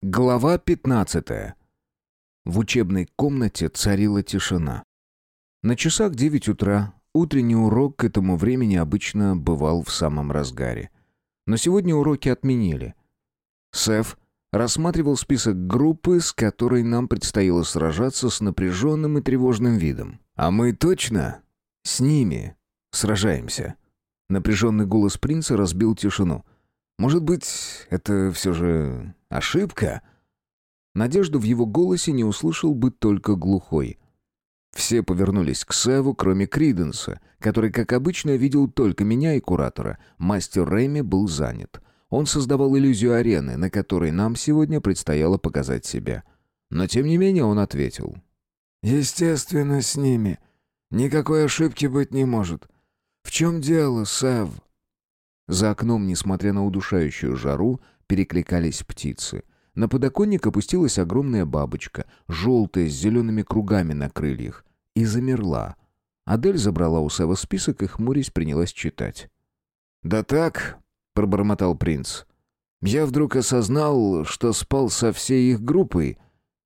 Глава 15. В учебной комнате царила тишина. На часах 9 утра утренний урок к этому времени обычно бывал в самом разгаре. Но сегодня уроки отменили. Сеф рассматривал список группы, с которой нам предстояло сражаться с напряженным и тревожным видом. «А мы точно с ними сражаемся?» Напряженный голос принца разбил тишину – может быть, это все же ошибка? Надежду в его голосе не услышал бы только глухой. Все повернулись к Севу, кроме Криденса, который, как обычно, видел только меня и куратора. Мастер Рэми был занят. Он создавал иллюзию арены, на которой нам сегодня предстояло показать себя. Но, тем не менее, он ответил. «Естественно, с ними. Никакой ошибки быть не может. В чем дело, Сев?» За окном, несмотря на удушающую жару, перекликались птицы. На подоконник опустилась огромная бабочка, желтая, с зелеными кругами на крыльях, и замерла. Адель забрала у Сева список и, хмурясь, принялась читать. «Да так», — пробормотал принц, — «я вдруг осознал, что спал со всей их группой,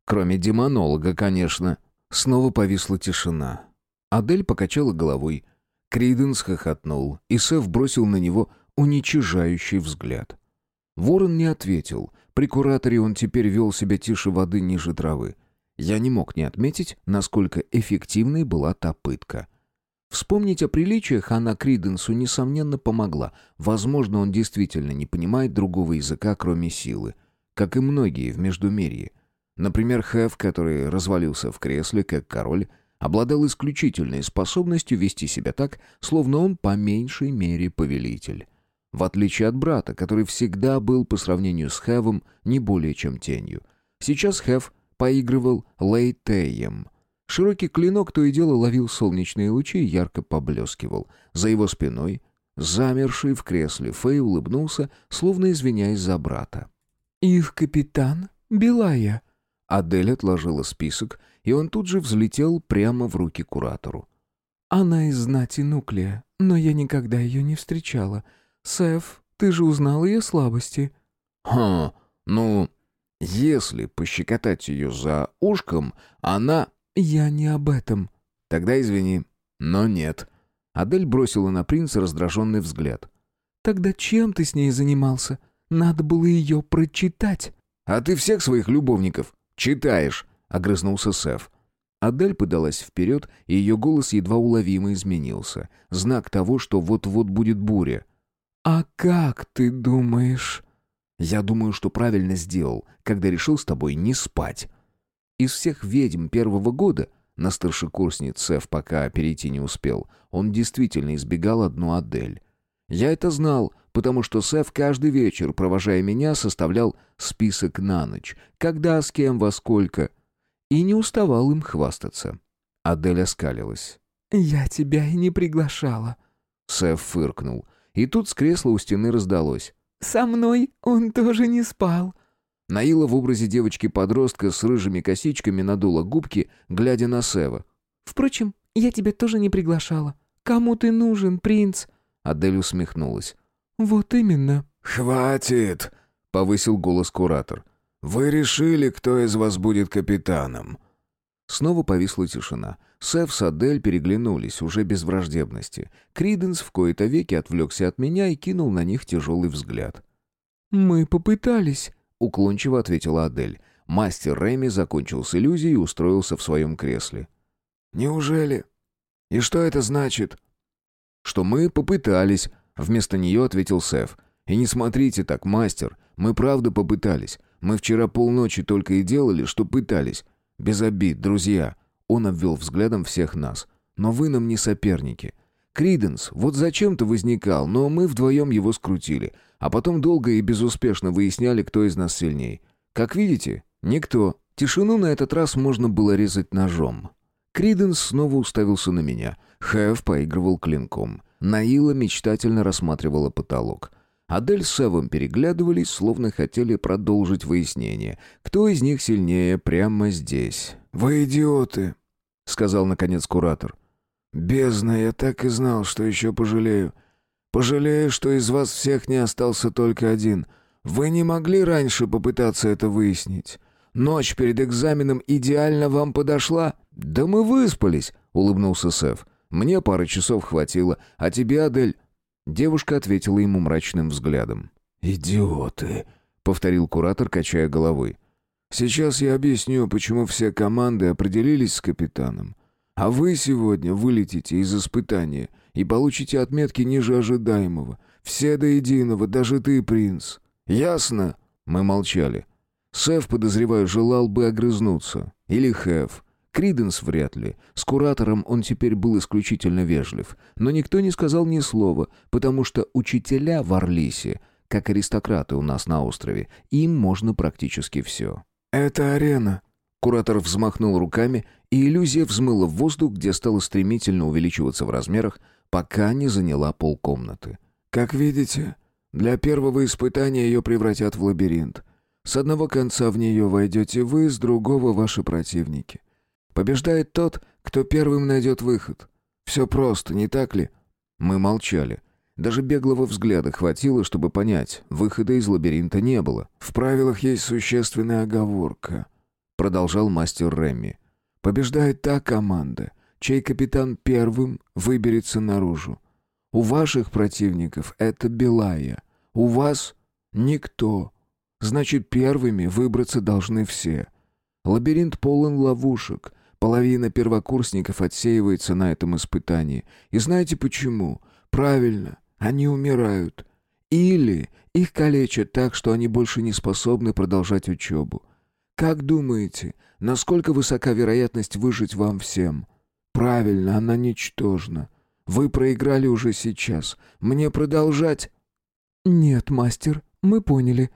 кроме демонолога, конечно». Снова повисла тишина. Адель покачала головой. Криденс хохотнул, и Сев бросил на него уничижающий взгляд. Ворон не ответил. При кураторе он теперь вел себя тише воды ниже травы. Я не мог не отметить, насколько эффективной была та пытка. Вспомнить о приличиях она Криденсу, несомненно, помогла. Возможно, он действительно не понимает другого языка, кроме силы. Как и многие в Междумирье. Например, Хэв, который развалился в кресле, как король, обладал исключительной способностью вести себя так, словно он по меньшей мере повелитель. В отличие от брата, который всегда был по сравнению с Хевом не более чем тенью. Сейчас Хев поигрывал Лейтеем. Широкий клинок то и дело ловил солнечные лучи и ярко поблескивал. За его спиной, замерший в кресле, Фэй улыбнулся, словно извиняясь за брата. «Их капитан Белая». Адель отложила список, и он тут же взлетел прямо в руки куратору. «Она из знати Нуклея, но я никогда ее не встречала. «Сэф, ты же узнал ее слабости». «Хм, ну, если пощекотать ее за ушком, она...» «Я не об этом». «Тогда извини, но нет». Адель бросила на принца раздраженный взгляд. «Тогда чем ты с ней занимался? Надо было ее прочитать». «А ты всех своих любовников читаешь», — огрызнулся Сэф. Адель подалась вперед, и ее голос едва уловимо изменился. Знак того, что вот-вот будет буря. «А как ты думаешь?» «Я думаю, что правильно сделал, когда решил с тобой не спать». Из всех ведьм первого года, на старшекурсниц Сеф пока перейти не успел, он действительно избегал одну Адель. Я это знал, потому что Сеф каждый вечер, провожая меня, составлял список на ночь, когда, с кем, во сколько, и не уставал им хвастаться. Адель оскалилась. «Я тебя и не приглашала». Сеф фыркнул. И тут с кресла у стены раздалось. «Со мной он тоже не спал». Наила в образе девочки-подростка с рыжими косичками надула губки, глядя на Сева. «Впрочем, я тебя тоже не приглашала. Кому ты нужен, принц?» Адель усмехнулась. «Вот именно». «Хватит!» — повысил голос куратор. «Вы решили, кто из вас будет капитаном?» Снова повисла тишина. Сев с Адель переглянулись, уже без враждебности. Криденс в кои-то веки отвлекся от меня и кинул на них тяжелый взгляд. «Мы попытались», — уклончиво ответила Адель. Мастер Рэми закончил с иллюзией и устроился в своем кресле. «Неужели? И что это значит?» «Что мы попытались», — вместо нее ответил Сев. «И не смотрите так, мастер, мы правда попытались. Мы вчера полночи только и делали, что пытались. Без обид, друзья. Он обвел взглядом всех нас. «Но вы нам не соперники. Криденс вот зачем-то возникал, но мы вдвоем его скрутили. А потом долго и безуспешно выясняли, кто из нас сильней. Как видите, никто. Тишину на этот раз можно было резать ножом». Криденс снова уставился на меня. Хэв поигрывал клинком. Наила мечтательно рассматривала потолок. Адель с Эвом переглядывались, словно хотели продолжить выяснение. Кто из них сильнее прямо здесь? «Вы идиоты!» — сказал наконец куратор. «Бездна, я так и знал, что еще пожалею. Пожалею, что из вас всех не остался только один. Вы не могли раньше попытаться это выяснить? Ночь перед экзаменом идеально вам подошла?» «Да мы выспались», — улыбнулся Сев. «Мне пары часов хватило, а тебе, Адель...» Девушка ответила ему мрачным взглядом. «Идиоты», — повторил куратор, качая головой. «Сейчас я объясню, почему все команды определились с капитаном. А вы сегодня вылетите из испытания и получите отметки ниже ожидаемого. Все до единого, даже ты, принц. Ясно?» Мы молчали. Сев, подозреваю, желал бы огрызнуться. Или Хэв. Криденс вряд ли. С куратором он теперь был исключительно вежлив. Но никто не сказал ни слова, потому что учителя в Орлисе, как аристократы у нас на острове, им можно практически все. «Это арена». Куратор взмахнул руками, и иллюзия взмыла в воздух, где стала стремительно увеличиваться в размерах, пока не заняла полкомнаты. «Как видите, для первого испытания ее превратят в лабиринт. С одного конца в нее войдете вы, с другого — ваши противники. Побеждает тот, кто первым найдет выход. Все просто, не так ли?» Мы молчали. Даже беглого взгляда хватило, чтобы понять, выхода из лабиринта не было. «В правилах есть существенная оговорка», — продолжал мастер Рэмми. «Побеждает та команда, чей капитан первым выберется наружу. У ваших противников это Белая, у вас — никто. Значит, первыми выбраться должны все. Лабиринт полон ловушек, Половина первокурсников отсеивается на этом испытании. И знаете почему? Правильно, они умирают. Или их калечат так, что они больше не способны продолжать учебу. Как думаете, насколько высока вероятность выжить вам всем? Правильно, она ничтожна. Вы проиграли уже сейчас. Мне продолжать? Нет, мастер, мы поняли.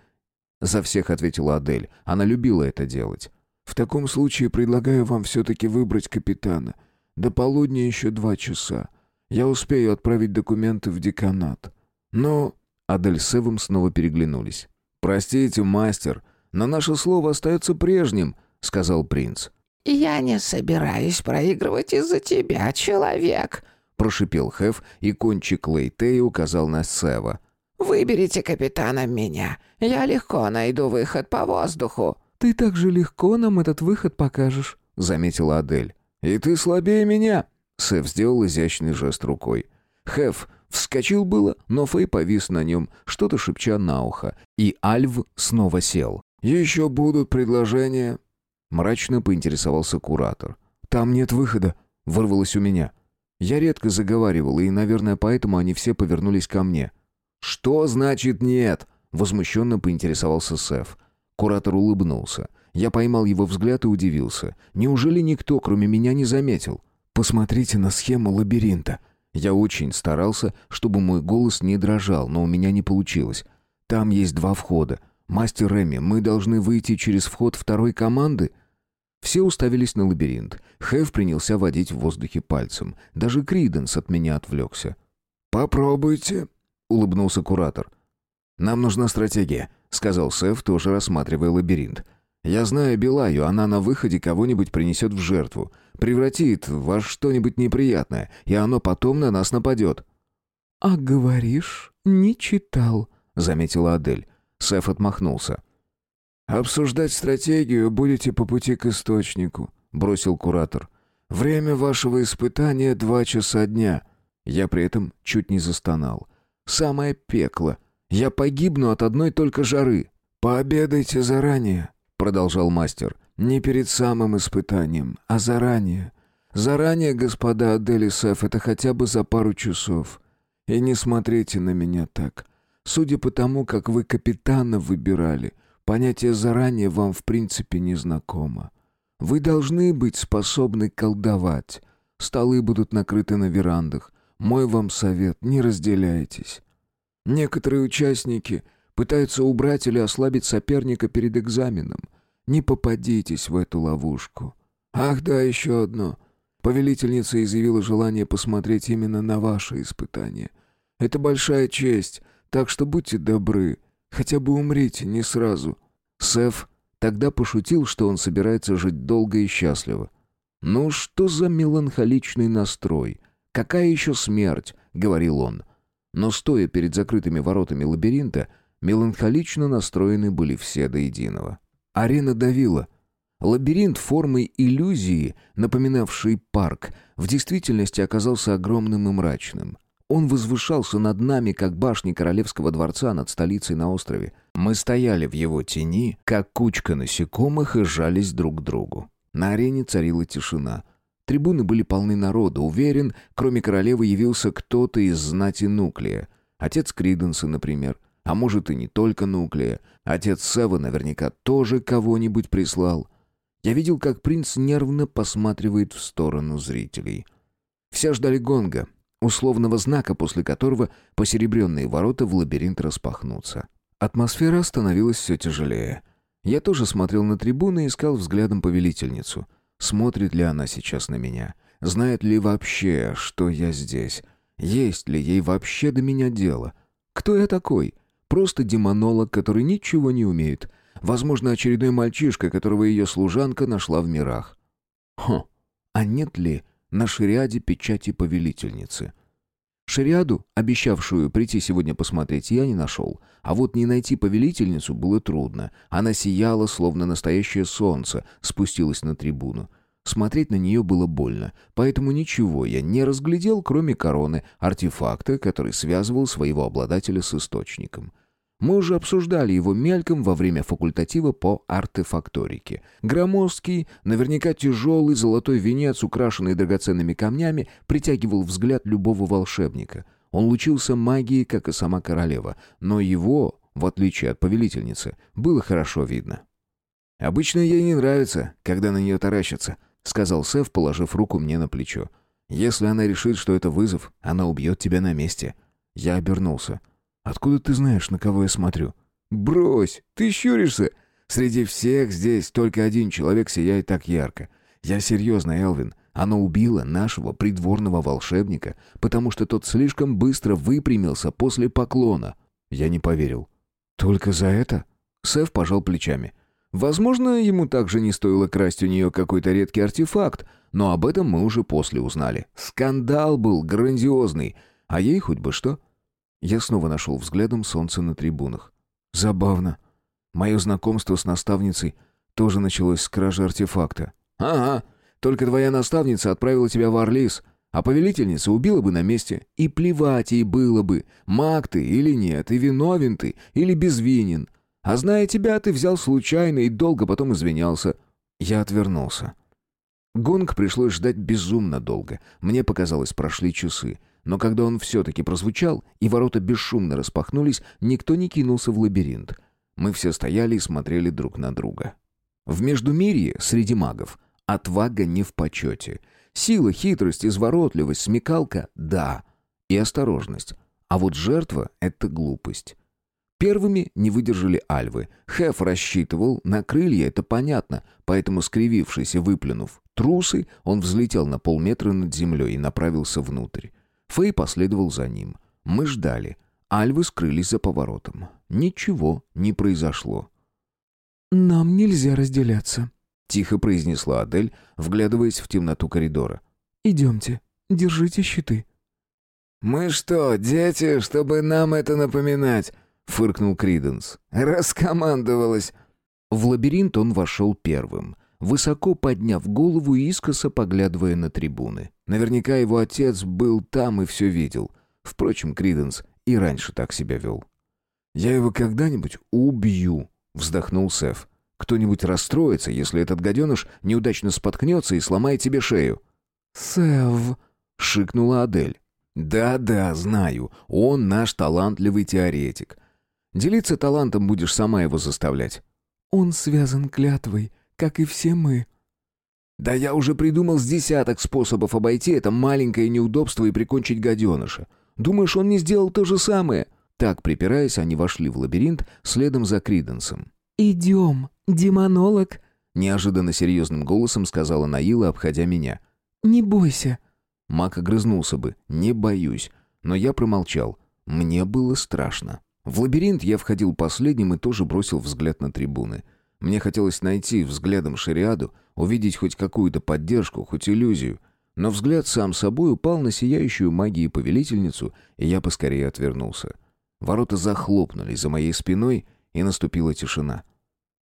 За всех ответила Адель. Она любила это делать. В таком случае предлагаю вам все-таки выбрать капитана. До полудня еще два часа. Я успею отправить документы в деканат. Но...» Адель с Эвом снова переглянулись. «Простите, мастер, но наше слово остается прежним», — сказал принц. «Я не собираюсь проигрывать из-за тебя, человек», — прошипел Хеф, и кончик Лейтея указал на Сева. «Выберите капитана меня. Я легко найду выход по воздуху». «Ты так же легко нам этот выход покажешь», — заметила Адель. «И ты слабее меня!» Сэв сделал изящный жест рукой. Хеф вскочил было, но Фэй повис на нем, что-то шепча на ухо, и Альв снова сел. «Еще будут предложения?» Мрачно поинтересовался куратор. «Там нет выхода», — вырвалось у меня. Я редко заговаривал, и, наверное, поэтому они все повернулись ко мне. «Что значит нет?» — возмущенно поинтересовался Сэв. Куратор улыбнулся. Я поймал его взгляд и удивился. Неужели никто, кроме меня, не заметил? «Посмотрите на схему лабиринта». Я очень старался, чтобы мой голос не дрожал, но у меня не получилось. Там есть два входа. Мастер Реми, мы должны выйти через вход второй команды? Все уставились на лабиринт. Хэв принялся водить в воздухе пальцем. Даже Криденс от меня отвлекся. «Попробуйте», — улыбнулся куратор. «Нам нужна стратегия», — сказал Сэв, тоже рассматривая лабиринт. «Я знаю Белаю, она на выходе кого-нибудь принесет в жертву, превратит во что-нибудь неприятное, и оно потом на нас нападет». «А говоришь, не читал», — заметила Адель. Сэф отмахнулся. «Обсуждать стратегию будете по пути к источнику», — бросил куратор. «Время вашего испытания — два часа дня». Я при этом чуть не застонал. «Самое пекло я погибну от одной только жары». «Пообедайте заранее», — продолжал мастер. «Не перед самым испытанием, а заранее. Заранее, господа Аделисеф, это хотя бы за пару часов. И не смотрите на меня так. Судя по тому, как вы капитана выбирали, понятие «заранее» вам в принципе не знакомо. Вы должны быть способны колдовать. Столы будут накрыты на верандах. Мой вам совет — не разделяйтесь. Некоторые участники пытаются убрать или ослабить соперника перед экзаменом. Не попадитесь в эту ловушку. Ах да, еще одно. Повелительница изъявила желание посмотреть именно на ваше испытание. Это большая честь, так что будьте добры. Хотя бы умрите не сразу. Сеф тогда пошутил, что он собирается жить долго и счастливо. «Ну что за меланхоличный настрой? Какая еще смерть?» — говорил он. — но стоя перед закрытыми воротами лабиринта, Меланхолично настроены были все до единого. Арена давила. Лабиринт формой иллюзии, напоминавший парк, в действительности оказался огромным и мрачным. Он возвышался над нами, как башни королевского дворца над столицей на острове. Мы стояли в его тени, как кучка насекомых, и жались друг к другу. На арене царила тишина. Трибуны были полны народа. Уверен, кроме королевы явился кто-то из знати Нуклея. Отец Криденса, например. А может и не только Нуклея. Отец Сева наверняка тоже кого-нибудь прислал. Я видел, как принц нервно посматривает в сторону зрителей. Все ждали гонга, условного знака, после которого посеребренные ворота в лабиринт распахнутся. Атмосфера становилась все тяжелее. Я тоже смотрел на трибуны и искал взглядом повелительницу. Смотрит ли она сейчас на меня? Знает ли вообще, что я здесь? Есть ли ей вообще до меня дело? Кто я такой? Просто демонолог, который ничего не умеет. Возможно, очередной мальчишка, которого ее служанка нашла в мирах. Хм, а нет ли на шариаде печати повелительницы? Шариаду, обещавшую прийти сегодня посмотреть, я не нашел. А вот не найти повелительницу было трудно. Она сияла, словно настоящее солнце, спустилась на трибуну. Смотреть на нее было больно, поэтому ничего я не разглядел, кроме короны, артефакта, который связывал своего обладателя с источником. Мы уже обсуждали его мельком во время факультатива по артефакторике. Громоздкий, наверняка тяжелый золотой венец, украшенный драгоценными камнями, притягивал взгляд любого волшебника. Он лучился магией, как и сама королева, но его, в отличие от повелительницы, было хорошо видно. «Обычно ей не нравится, когда на нее таращатся», — сказал Сев, положив руку мне на плечо. «Если она решит, что это вызов, она убьет тебя на месте». Я обернулся. «Откуда ты знаешь, на кого я смотрю?» «Брось, ты щуришься. Среди всех здесь только один человек сияет так ярко. Я серьезно, Элвин. Она убила нашего придворного волшебника, потому что тот слишком быстро выпрямился после поклона». Я не поверил. «Только за это?» Сэв пожал плечами. Возможно, ему также не стоило красть у нее какой-то редкий артефакт, но об этом мы уже после узнали. Скандал был грандиозный, а ей хоть бы что. Я снова нашел взглядом солнце на трибунах. Забавно. Мое знакомство с наставницей тоже началось с кражи артефакта. «Ага, только твоя наставница отправила тебя в Орлис, а повелительница убила бы на месте. И плевать ей было бы, маг ты или нет, и виновен ты, или безвинен. А зная тебя, ты взял случайно и долго потом извинялся». Я отвернулся. Гонг пришлось ждать безумно долго. Мне показалось, прошли часы. Но когда он все-таки прозвучал, и ворота бесшумно распахнулись, никто не кинулся в лабиринт. Мы все стояли и смотрели друг на друга. В Междумирье среди магов отвага не в почете. Сила, хитрость, изворотливость, смекалка — да. И осторожность. А вот жертва — это глупость. Первыми не выдержали альвы. Хеф рассчитывал на крылья, это понятно, поэтому, скривившись и выплюнув трусы, он взлетел на полметра над землей и направился внутрь. Фэй последовал за ним. Мы ждали. Альвы скрылись за поворотом. Ничего не произошло. «Нам нельзя разделяться», — тихо произнесла Адель, вглядываясь в темноту коридора. «Идемте, держите щиты». «Мы что, дети, чтобы нам это напоминать?» — фыркнул Криденс. «Раскомандовалась». В лабиринт он вошел первым высоко подняв голову и искоса поглядывая на трибуны. Наверняка его отец был там и все видел. Впрочем, Криденс и раньше так себя вел. «Я его когда-нибудь убью», — вздохнул Сеф. «Кто-нибудь расстроится, если этот гаденыш неудачно споткнется и сломает тебе шею». «Сев», — шикнула Адель. «Да-да, знаю, он наш талантливый теоретик. Делиться талантом будешь сама его заставлять». «Он связан клятвой как и все мы». «Да я уже придумал с десяток способов обойти это маленькое неудобство и прикончить гаденыша. Думаешь, он не сделал то же самое?» Так, припираясь, они вошли в лабиринт следом за Криденсом. «Идем, демонолог», — неожиданно серьезным голосом сказала Наила, обходя меня. «Не бойся». Мак огрызнулся бы. «Не боюсь». Но я промолчал. Мне было страшно. В лабиринт я входил последним и тоже бросил взгляд на трибуны. Мне хотелось найти взглядом шариаду, увидеть хоть какую-то поддержку, хоть иллюзию. Но взгляд сам собой упал на сияющую магией повелительницу, и я поскорее отвернулся. Ворота захлопнулись за моей спиной, и наступила тишина.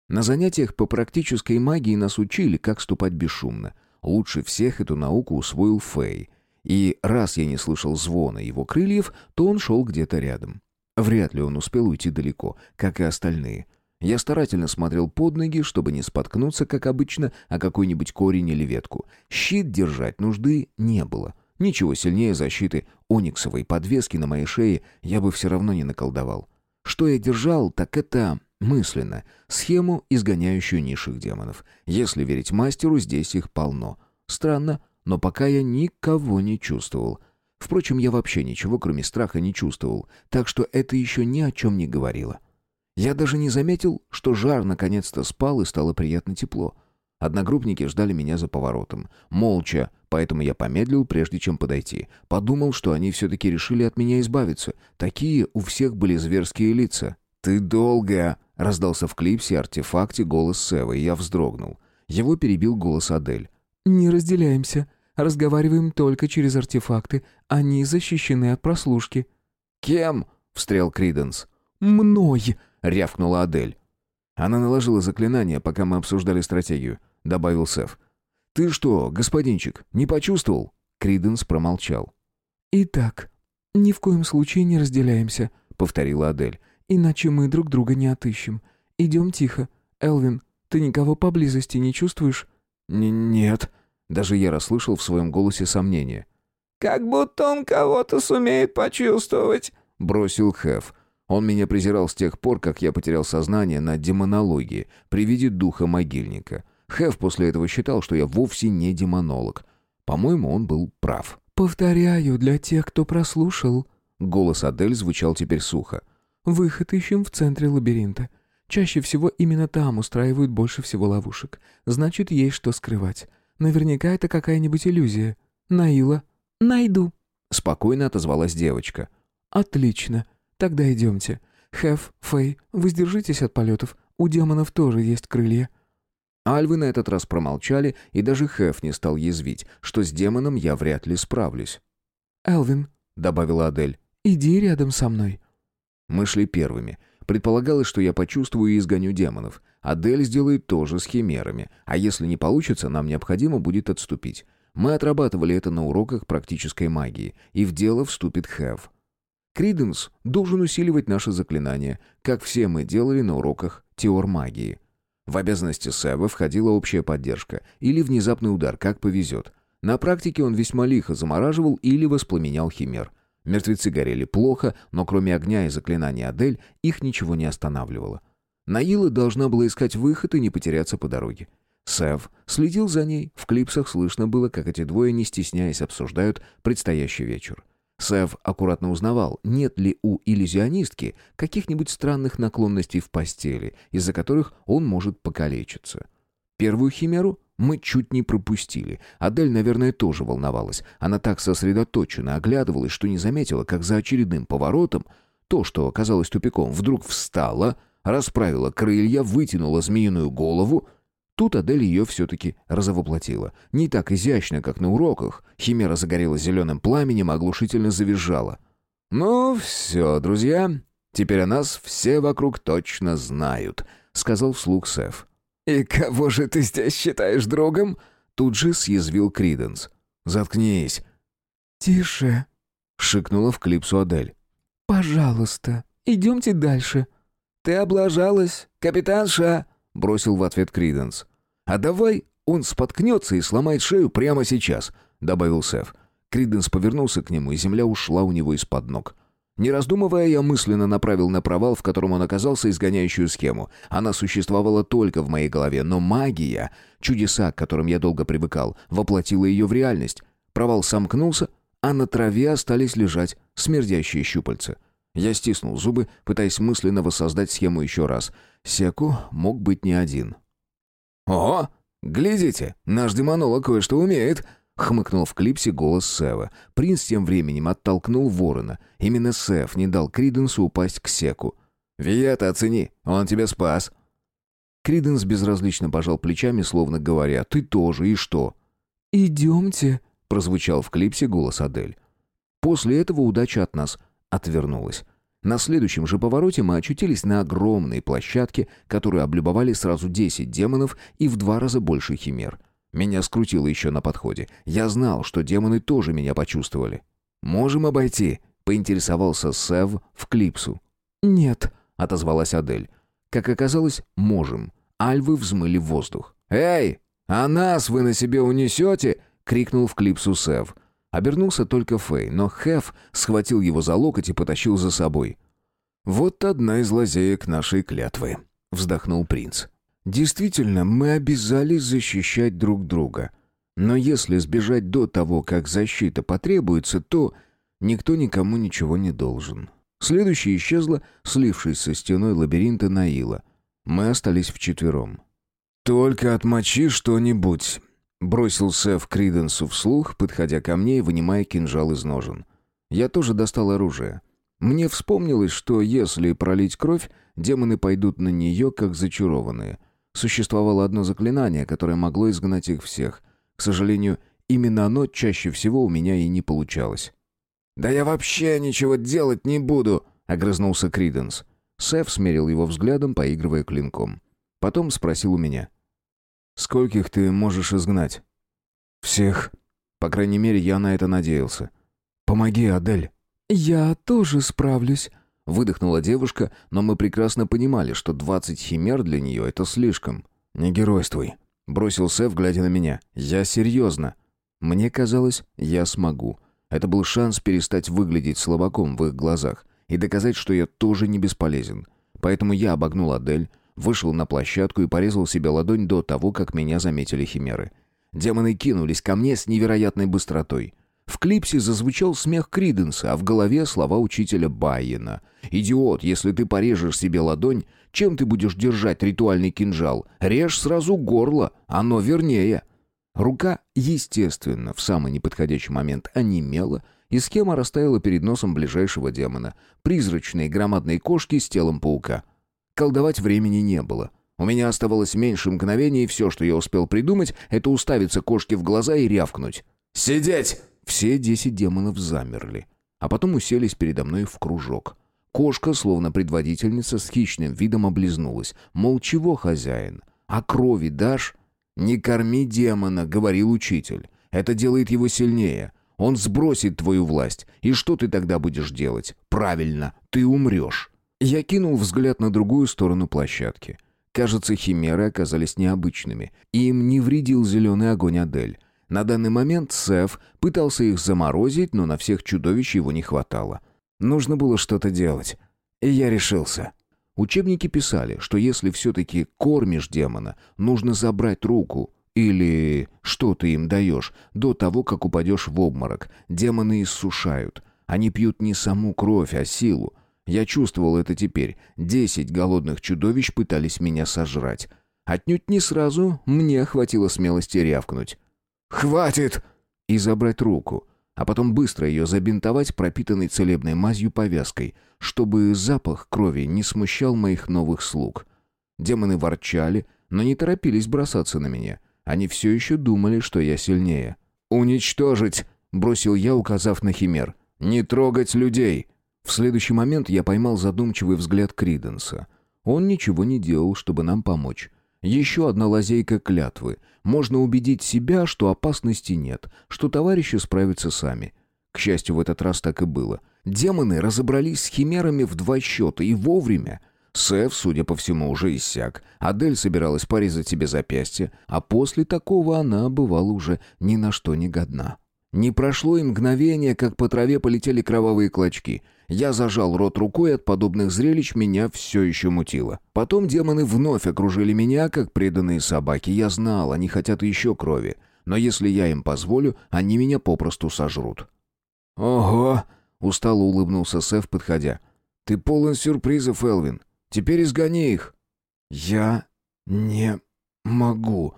На занятиях по практической магии нас учили, как ступать бесшумно. Лучше всех эту науку усвоил Фэй. И раз я не слышал звона его крыльев, то он шел где-то рядом. Вряд ли он успел уйти далеко, как и остальные. Я старательно смотрел под ноги, чтобы не споткнуться, как обычно, о какой-нибудь корень или ветку. Щит держать нужды не было. Ничего сильнее защиты ониксовой подвески на моей шее я бы все равно не наколдовал. Что я держал, так это мысленно схему, изгоняющую низших демонов. Если верить мастеру, здесь их полно. Странно, но пока я никого не чувствовал. Впрочем, я вообще ничего, кроме страха, не чувствовал, так что это еще ни о чем не говорило. Я даже не заметил, что жар наконец-то спал и стало приятно тепло. Одногруппники ждали меня за поворотом. Молча, поэтому я помедлил, прежде чем подойти. Подумал, что они все-таки решили от меня избавиться. Такие у всех были зверские лица. «Ты долго!» — раздался в клипсе артефакте голос Севы, и я вздрогнул. Его перебил голос Адель. «Не разделяемся. Разговариваем только через артефакты. Они защищены от прослушки». «Кем?» — встрял Криденс. «Мной!» — рявкнула Адель. Она наложила заклинание, пока мы обсуждали стратегию, добавил Сеф. Ты что, господинчик, не почувствовал? Криденс промолчал. Итак, ни в коем случае не разделяемся, повторила Адель. Иначе мы друг друга не отыщем. Идем тихо. Элвин, ты никого поблизости не чувствуешь? Н нет. Даже я расслышал в своем голосе сомнение. «Как будто он кого-то сумеет почувствовать», — бросил Хэв. Он меня презирал с тех пор, как я потерял сознание на демонологии при виде духа могильника. Хэв после этого считал, что я вовсе не демонолог. По-моему, он был прав. «Повторяю для тех, кто прослушал». Голос Адель звучал теперь сухо. «Выход ищем в центре лабиринта. Чаще всего именно там устраивают больше всего ловушек. Значит, есть что скрывать. Наверняка это какая-нибудь иллюзия. Наила?» «Найду», — спокойно отозвалась девочка. «Отлично. Тогда идемте. Хэв, Фэй, воздержитесь от полетов. У демонов тоже есть крылья». Альвы на этот раз промолчали, и даже Хэв не стал язвить, что с демоном я вряд ли справлюсь. «Элвин», — добавила Адель, — «иди рядом со мной». Мы шли первыми. Предполагалось, что я почувствую и изгоню демонов. Адель сделает то же с химерами, а если не получится, нам необходимо будет отступить. Мы отрабатывали это на уроках практической магии, и в дело вступит Хэв. Криденс должен усиливать наши заклинания, как все мы делали на уроках теор магии. В обязанности Сэва входила общая поддержка или внезапный удар, как повезет. На практике он весьма лихо замораживал или воспламенял химер. Мертвецы горели плохо, но кроме огня и заклинания Адель их ничего не останавливало. Наила должна была искать выход и не потеряться по дороге. Сэв следил за ней, в клипсах слышно было, как эти двое, не стесняясь, обсуждают предстоящий вечер. Сэв аккуратно узнавал, нет ли у иллюзионистки каких-нибудь странных наклонностей в постели, из-за которых он может покалечиться. Первую химеру мы чуть не пропустили. Адель, наверное, тоже волновалась. Она так сосредоточенно оглядывалась, что не заметила, как за очередным поворотом то, что оказалось тупиком, вдруг встала, расправила крылья, вытянула змеиную голову — Тут Адель ее все-таки разовоплотила. Не так изящно, как на уроках. Химера загорелась зеленым пламенем, оглушительно завизжала. «Ну, все, друзья, теперь о нас все вокруг точно знают», — сказал вслух Сеф. «И кого же ты здесь считаешь другом?» Тут же съязвил Криденс. «Заткнись». «Тише», — шикнула в клипсу Адель. «Пожалуйста, идемте дальше». «Ты облажалась, капитанша», — бросил в ответ Криденс. «А давай он споткнется и сломает шею прямо сейчас», — добавил Сеф. Криденс повернулся к нему, и земля ушла у него из-под ног. Не раздумывая, я мысленно направил на провал, в котором он оказался, изгоняющую схему. Она существовала только в моей голове, но магия, чудеса, к которым я долго привыкал, воплотила ее в реальность. Провал сомкнулся, а на траве остались лежать смердящие щупальца. Я стиснул зубы, пытаясь мысленно воссоздать схему еще раз. Секу мог быть не один. «О, глядите, наш демонолог кое-что умеет!» — хмыкнул в клипсе голос Сева. Принц тем временем оттолкнул ворона. Именно Сев не дал Криденсу упасть к Секу. «Виета, оцени, он тебя спас!» Криденс безразлично пожал плечами, словно говоря, «Ты тоже, и что?» «Идемте», — прозвучал в клипсе голос Адель. После этого удача от нас отвернулась. На следующем же повороте мы очутились на огромной площадке, которую облюбовали сразу 10 демонов и в два раза больше химер. Меня скрутило еще на подходе. Я знал, что демоны тоже меня почувствовали. «Можем обойти?» — поинтересовался Сев в клипсу. «Нет», — отозвалась Адель. Как оказалось, можем. Альвы взмыли в воздух. «Эй, а нас вы на себе унесете?» — крикнул в клипсу Сев. Обернулся только Фэй, но Хеф схватил его за локоть и потащил за собой. «Вот одна из лазеек нашей клятвы», — вздохнул принц. «Действительно, мы обязались защищать друг друга. Но если сбежать до того, как защита потребуется, то никто никому ничего не должен». Следующая исчезла, слившись со стеной лабиринта Наила. Мы остались вчетвером. «Только отмочи что-нибудь», Бросил Сэв Криденсу вслух, подходя ко мне и вынимая кинжал из ножен. Я тоже достал оружие. Мне вспомнилось, что если пролить кровь, демоны пойдут на нее, как зачарованные. Существовало одно заклинание, которое могло изгнать их всех. К сожалению, именно оно чаще всего у меня и не получалось. «Да я вообще ничего делать не буду!» — огрызнулся Криденс. Сэв смерил его взглядом, поигрывая клинком. Потом спросил у меня — Скольких ты можешь изгнать?» «Всех. По крайней мере, я на это надеялся. Помоги, Адель». «Я тоже справлюсь», — выдохнула девушка, но мы прекрасно понимали, что двадцать химер для нее — это слишком. «Не геройствуй», — бросил Сэв, глядя на меня. «Я серьезно». Мне казалось, я смогу. Это был шанс перестать выглядеть слабаком в их глазах и доказать, что я тоже не бесполезен. Поэтому я обогнул Адель, Вышел на площадку и порезал себе ладонь до того, как меня заметили химеры. Демоны кинулись ко мне с невероятной быстротой. В клипсе зазвучал смех Криденса, а в голове слова учителя Байена. «Идиот, если ты порежешь себе ладонь, чем ты будешь держать ритуальный кинжал? Режь сразу горло, оно вернее». Рука, естественно, в самый неподходящий момент онемела, и схема растаяла перед носом ближайшего демона. Призрачные громадные кошки с телом паука. Колдовать времени не было. У меня оставалось меньше мгновений, и все, что я успел придумать, это уставиться кошке в глаза и рявкнуть. «Сидеть!» Все десять демонов замерли, а потом уселись передо мной в кружок. Кошка, словно предводительница, с хищным видом облизнулась. Мол, чего, хозяин? А крови дашь? «Не корми демона», — говорил учитель. «Это делает его сильнее. Он сбросит твою власть. И что ты тогда будешь делать? Правильно, ты умрешь». Я кинул взгляд на другую сторону площадки. Кажется, химеры оказались необычными. Им не вредил зеленый огонь Адель. На данный момент Сеф пытался их заморозить, но на всех чудовищ его не хватало. Нужно было что-то делать. И я решился. Учебники писали, что если все-таки кормишь демона, нужно забрать руку. Или что ты им даешь, до того, как упадешь в обморок. Демоны иссушают. Они пьют не саму кровь, а силу. Я чувствовал это теперь. Десять голодных чудовищ пытались меня сожрать. Отнюдь не сразу мне хватило смелости рявкнуть. «Хватит!» и забрать руку, а потом быстро ее забинтовать пропитанной целебной мазью повязкой, чтобы запах крови не смущал моих новых слуг. Демоны ворчали, но не торопились бросаться на меня. Они все еще думали, что я сильнее. «Уничтожить!» — бросил я, указав на химер. «Не трогать людей!» В следующий момент я поймал задумчивый взгляд Криденса. Он ничего не делал, чтобы нам помочь. Еще одна лазейка клятвы. Можно убедить себя, что опасности нет, что товарищи справятся сами. К счастью, в этот раз так и было. Демоны разобрались с химерами в два счета и вовремя. Сэв, судя по всему, уже иссяк. Адель собиралась порезать себе запястье, а после такого она бывала уже ни на что не годна. Не прошло и мгновение, как по траве полетели кровавые клочки — я зажал рот рукой, от подобных зрелищ меня все еще мутило. Потом демоны вновь окружили меня, как преданные собаки. Я знал, они хотят еще крови. Но если я им позволю, они меня попросту сожрут. «Ого!» — устало улыбнулся Сеф, подходя. «Ты полон сюрпризов, Элвин. Теперь изгони их». «Я не могу».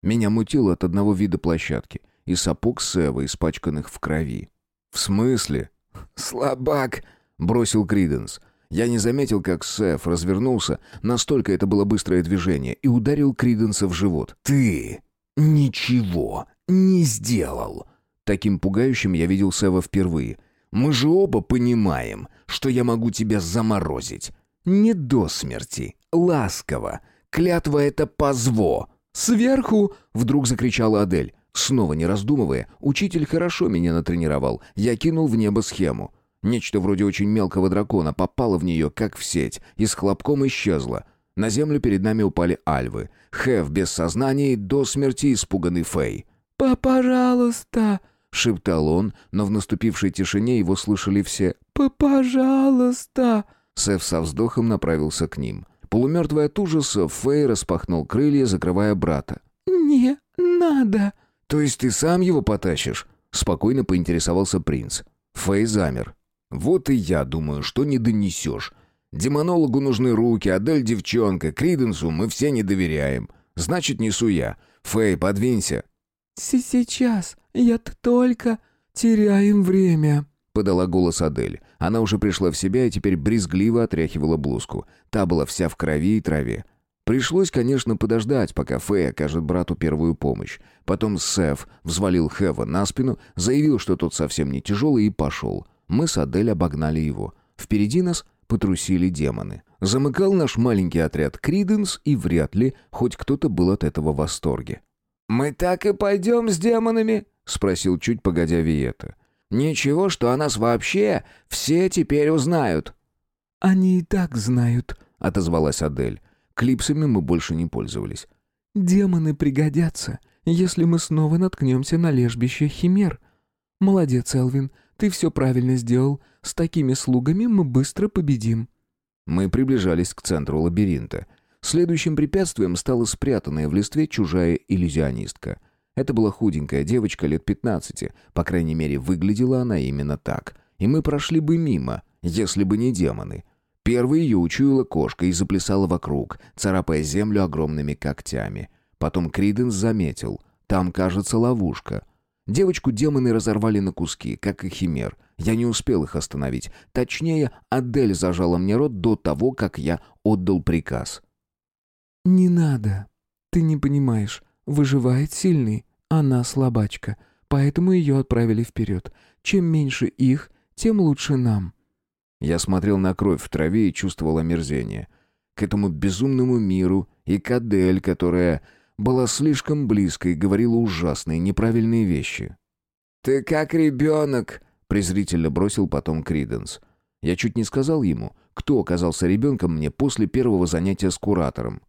Меня мутило от одного вида площадки и сапог Сева, испачканных в крови. «В смысле?» «Слабак!» бросил Криденс. Я не заметил, как Сеф развернулся, настолько это было быстрое движение, и ударил Криденса в живот. «Ты ничего не сделал!» Таким пугающим я видел Сева впервые. Мы же оба понимаем, что я могу тебя заморозить. Не до смерти, ласково. Клятва это позво. «Сверху!» — вдруг закричала Адель. Снова не раздумывая, учитель хорошо меня натренировал. Я кинул в небо схему. Нечто вроде очень мелкого дракона попало в нее, как в сеть, и с хлопком исчезло. На землю перед нами упали альвы. Хэв без сознания и до смерти испуганный Фэй. «Пожалуйста!» — шептал он, но в наступившей тишине его слышали все. «Пожалуйста!» Сэв со вздохом направился к ним. Полумертвый от ужаса, Фэй распахнул крылья, закрывая брата. «Не надо!» «То есть ты сам его потащишь?» Спокойно поинтересовался принц. Фэй замер. «Вот и я думаю, что не донесешь. Демонологу нужны руки, Адель девчонка, Криденсу мы все не доверяем. Значит, несу я. Фэй, подвинься». «Сейчас, я только теряем время», — подала голос Адель. Она уже пришла в себя и теперь брезгливо отряхивала блузку. Та была вся в крови и траве. Пришлось, конечно, подождать, пока Фэй окажет брату первую помощь. Потом Сеф взвалил Хэва на спину, заявил, что тот совсем не тяжелый, и пошел. Мы с Адель обогнали его. Впереди нас потрусили демоны. Замыкал наш маленький отряд Криденс, и вряд ли хоть кто-то был от этого в восторге. «Мы так и пойдем с демонами?» — спросил чуть погодя Виета. «Ничего, что о нас вообще все теперь узнают». «Они и так знают», — отозвалась Адель. Клипсами мы больше не пользовались. «Демоны пригодятся, если мы снова наткнемся на лежбище химер. Молодец, Элвин, ты все правильно сделал. С такими слугами мы быстро победим». Мы приближались к центру лабиринта. Следующим препятствием стала спрятанная в листве чужая иллюзионистка. Это была худенькая девочка лет 15, по крайней мере, выглядела она именно так. И мы прошли бы мимо, если бы не демоны. Первой ее учуяла кошка и заплясала вокруг, царапая землю огромными когтями. Потом Криденс заметил. Там, кажется, ловушка. Девочку демоны разорвали на куски, как и химер. Я не успел их остановить. Точнее, Адель зажала мне рот до того, как я отдал приказ. «Не надо. Ты не понимаешь. Выживает сильный. Она слабачка. Поэтому ее отправили вперед. Чем меньше их, тем лучше нам. Я смотрел на кровь в траве и чувствовал омерзение. К этому безумному миру и к Адель, которая была слишком близко и говорила ужасные, неправильные вещи. «Ты как ребенок», — презрительно бросил потом Криденс. Я чуть не сказал ему, кто оказался ребенком мне после первого занятия с куратором.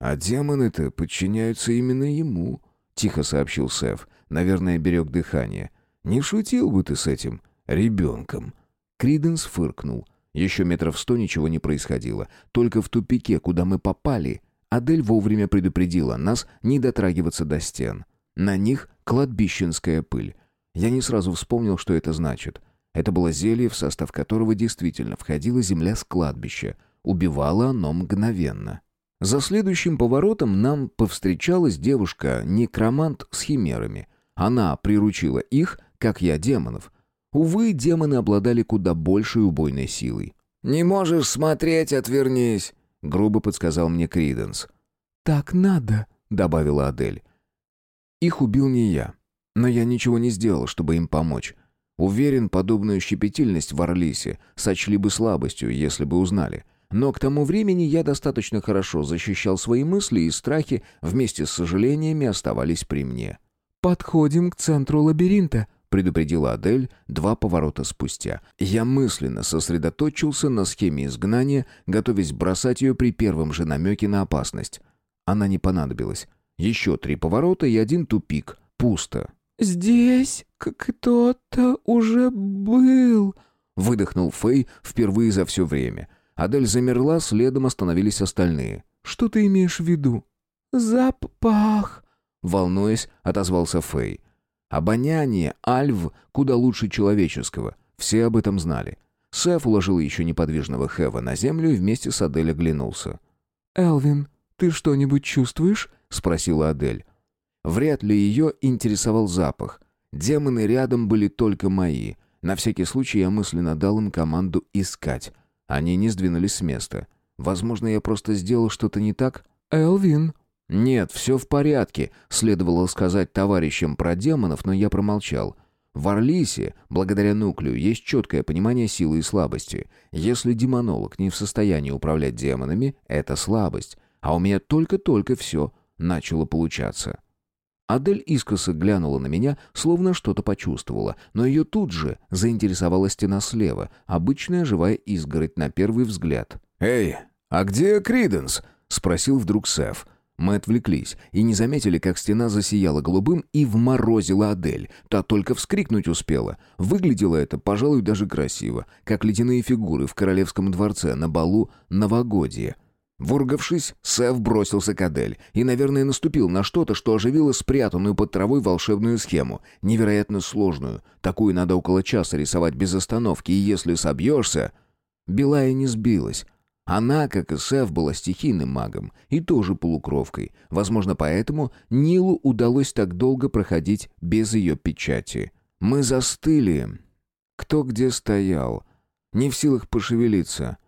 «А демоны-то подчиняются именно ему», — тихо сообщил Сеф. Наверное, берег дыхание. «Не шутил бы ты с этим ребенком». Криденс фыркнул. Еще метров сто ничего не происходило. Только в тупике, куда мы попали, Адель вовремя предупредила нас не дотрагиваться до стен. На них кладбищенская пыль. Я не сразу вспомнил, что это значит. Это было зелье, в состав которого действительно входила земля с кладбища. Убивало оно мгновенно. За следующим поворотом нам повстречалась девушка-некромант с химерами. Она приручила их, как я демонов — Увы, демоны обладали куда большей убойной силой. «Не можешь смотреть, отвернись», — грубо подсказал мне Криденс. «Так надо», — добавила Адель. Их убил не я, но я ничего не сделал, чтобы им помочь. Уверен, подобную щепетильность в Орлисе сочли бы слабостью, если бы узнали. Но к тому времени я достаточно хорошо защищал свои мысли, и страхи вместе с сожалениями оставались при мне. «Подходим к центру лабиринта», предупредила Адель два поворота спустя. Я мысленно сосредоточился на схеме изгнания, готовясь бросать ее при первом же намеке на опасность. Она не понадобилась. Еще три поворота и один тупик. Пусто. «Здесь кто-то уже был», — выдохнул Фэй впервые за все время. Адель замерла, следом остановились остальные. «Что ты имеешь в виду?» «Запах», — волнуясь, отозвался Фэй. Обоняние Альв куда лучше человеческого. Все об этом знали. Сэф уложил еще неподвижного Хэва на землю и вместе с Адель оглянулся. «Элвин, ты что-нибудь чувствуешь?» — спросила Адель. Вряд ли ее интересовал запах. Демоны рядом были только мои. На всякий случай я мысленно дал им команду «искать». Они не сдвинулись с места. Возможно, я просто сделал что-то не так? «Элвин», «Нет, все в порядке», — следовало сказать товарищам про демонов, но я промолчал. В Орлисе, благодаря нуклею, есть четкое понимание силы и слабости. Если демонолог не в состоянии управлять демонами, это слабость. А у меня только-только все начало получаться. Адель искоса глянула на меня, словно что-то почувствовала, но ее тут же заинтересовала стена слева, обычная живая изгородь на первый взгляд. «Эй, а где Криденс?» — спросил вдруг Сеф. Мы отвлеклись и не заметили, как стена засияла голубым и вморозила Адель. Та только вскрикнуть успела. Выглядело это, пожалуй, даже красиво, как ледяные фигуры в королевском дворце на балу новогодия. Вургавшись, Сев бросился к Адель и, наверное, наступил на что-то, что оживило спрятанную под травой волшебную схему. Невероятно сложную. Такую надо около часа рисовать без остановки, и если собьешься... Белая не сбилась. Она, как и Сев, была стихийным магом и тоже полукровкой. Возможно, поэтому Нилу удалось так долго проходить без ее печати. Мы застыли. Кто где стоял. Не в силах пошевелиться.